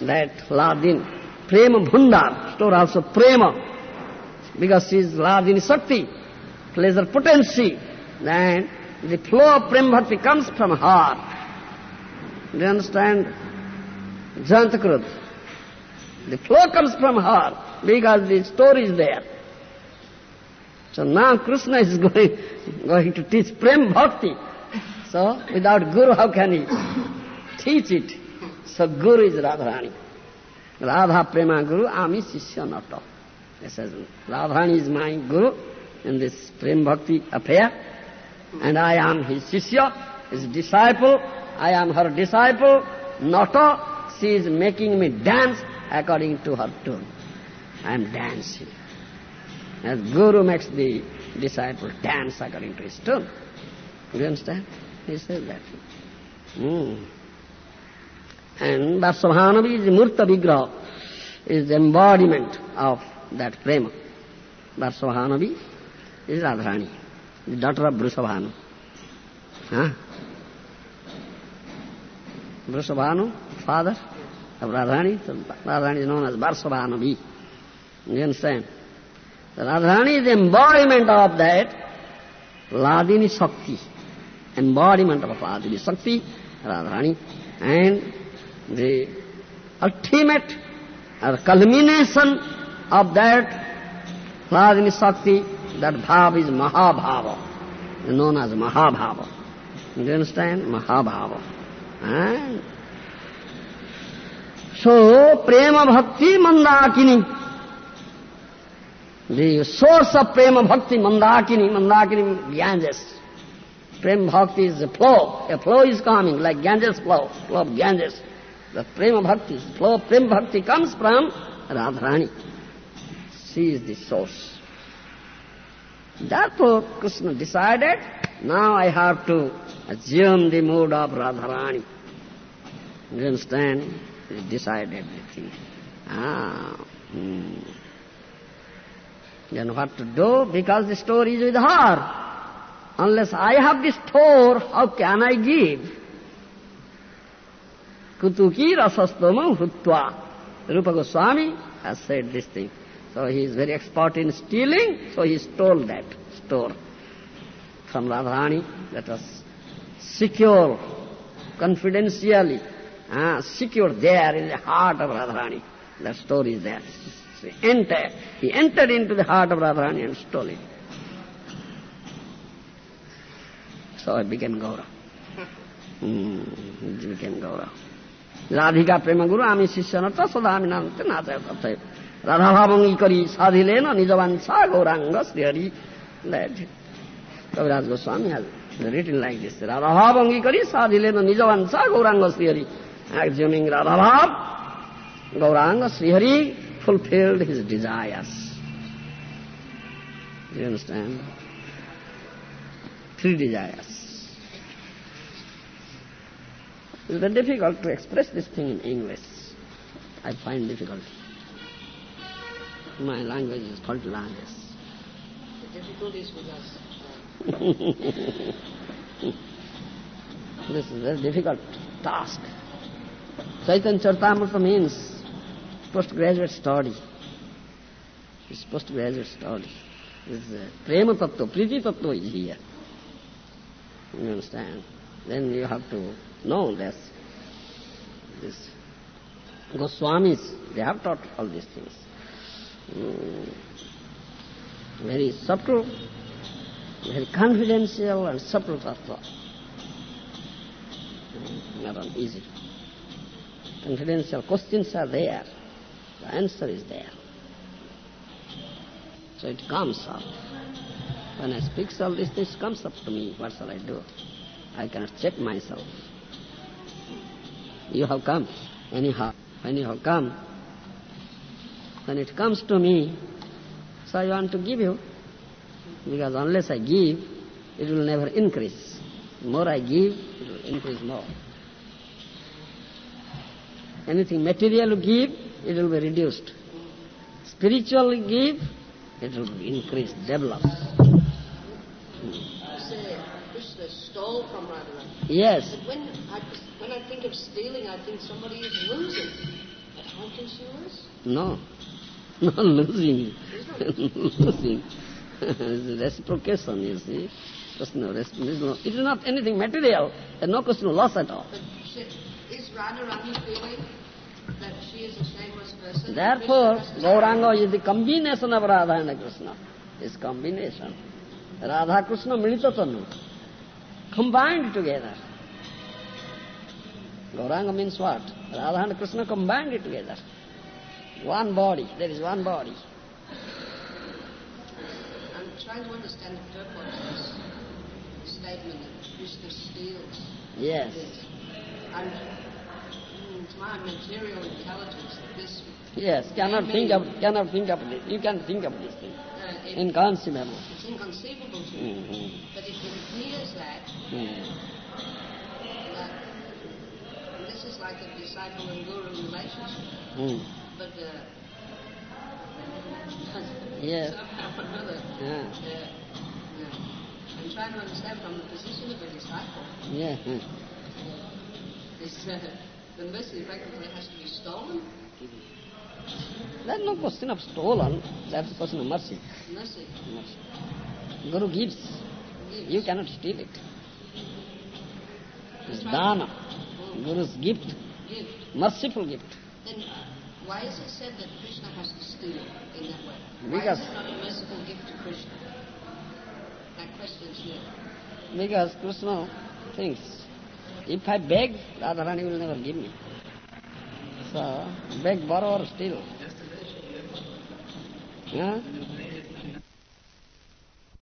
that Ladin, Prema Bhundar, storehouse of Prema. Because she is Ladini Shakti, pleasure potency. Then the flow of Prema comes from her. Do you understand? Jantakrut. The flow comes from her because the story is there. So now Krishna is going, going to teach Prem Bhakti. So without Guru, how can he teach it? So Guru is Radharani. Radha Prema Guru, Ami Sishya Nata. He says, Radharani is my Guru in this Prem Bhakti affair, and I am his Sishya, his disciple. I am her disciple. Nata, she is making me dance according to her tune. I am dancing. As Guru makes the disciple dance according to his tune. You understand? He says that. Mm. And Varsabhanavi is Murta Vigraha, is the embodiment of that prema. Varsabhanavi is Radharani, the daughter of Vrushabhanu. Huh? Vrushabhanu, father of Radharani, so Radharani is known as Varsabhanavi. You understand? Radharani is the embodiment of that Ladini Shakti, embodiment of Ladini Shakti, Radharani, and the ultimate or culmination of that Ladini Shakti, that bhav is Mahabhava, known as Mahabhava. Do you understand? Mahabhava. So, prema bhakti mandakini. The source of prema bhakti mandakini, mandakini Ganges. Prema bhakti is a flow. A flow is coming like Ganges flow, flow of Ganges. The prema bhakti, flow of prema bhakti comes from Radharani. She is the source. Therefore, Krishna decided, now I have to assume the mood of Radharani. You understand? He decide everything. Ah, hmm. Then what to do? Because the store is with her. Unless I have the store, how can I give? Kutuki rasastama hutva. Rupa Goswami has said this thing. So he is very expert in stealing, so he stole that store from Radharani. Let us secure confidentially, uh, secure there in the heart of Radharani. That story is there. He entered, he entered into the heart of Radharani and stole it. So it became Gaura. Mm, it became Gaura. Radhika প্রেমগুরু আমি শিষ্য নত সদা আমি নামতে না চাই তথায় রাধাভাবঙ্গী করি সাধিলেন নিজবাঞ্ছা গৌরাঙ্গ শ্রীহরি কবিরাজ has written like this. Radha রাধাভাবঙ্গী করি সাধিলেন নিজবাঞ্ছা Gauranga Shrihari assuming Radhabhav, Gauranga Srihari fulfilled his desires. Do you understand? Three desires. It's very difficult to express this thing in English. I find difficult. My language is called language. The difficulty is with us. This is a very difficult task. Chaitanya Charitamrita means postgraduate study. It's postgraduate study. This uh, prema tattva, priti tattva is here. You understand? Then you have to know this. This Goswamis, they have taught all these things. Mm, very subtle, very confidential and subtle tattva. Mm, Not easy. Confidential questions are there. The answer is there. So it comes up. When I speak all this, this comes up to me. What shall I do? I cannot check myself. You have come. Anyhow, when you have come, when it comes to me, so I want to give you. Because unless I give, it will never increase. The more I give, it will increase more. Anything material you give, it will be reduced. Spiritual you give, it will increase, develop. Stole from Radharani. Yes, when I, when I think of stealing, I think somebody is losing. But how can she lose? no, not losing, losing. it's reciprocation, you see. Just no, res- it is no, it is not anything material. There is no question of loss at all. But is Radharani feeling that she is a shameless person? Therefore, to- Gauranga is the combination of Radha and Krishna. This combination. Radha Krishna militatanu. Combined together. Gauranga means what? Radha and Krishna combined it together. One body. There is one body. I'm trying to understand the purport of this statement that Krishna steals. Yes. This. And mm, to my material intelligence, this Yes. Cannot think of cannot think of this. You can think of this thing. uh, Inconceivable. it's inconceivable to me. Mm-hmm. But it appears that, that this is like a disciple and guru relationship. Mm. But uh, Yes. somehow or another, Yeah. uh, yeah. I'm trying to understand from the position of a disciple, Yeah. mm. this, uh, the mercy effectively has to be stolen. There's no question of stolen. That's a question of mercy. Mercy. mercy. Guru gives. gives. You cannot steal it. It's dana. Guru's gift. Give. Merciful gift. Then uh, why is it said that Krishna has to steal in that way? Because- why is it not a merciful gift to Krishna? That question is here. Because Krishna thinks, if I beg, Radharani will never give me. Uh, beg borrower still. Yeah?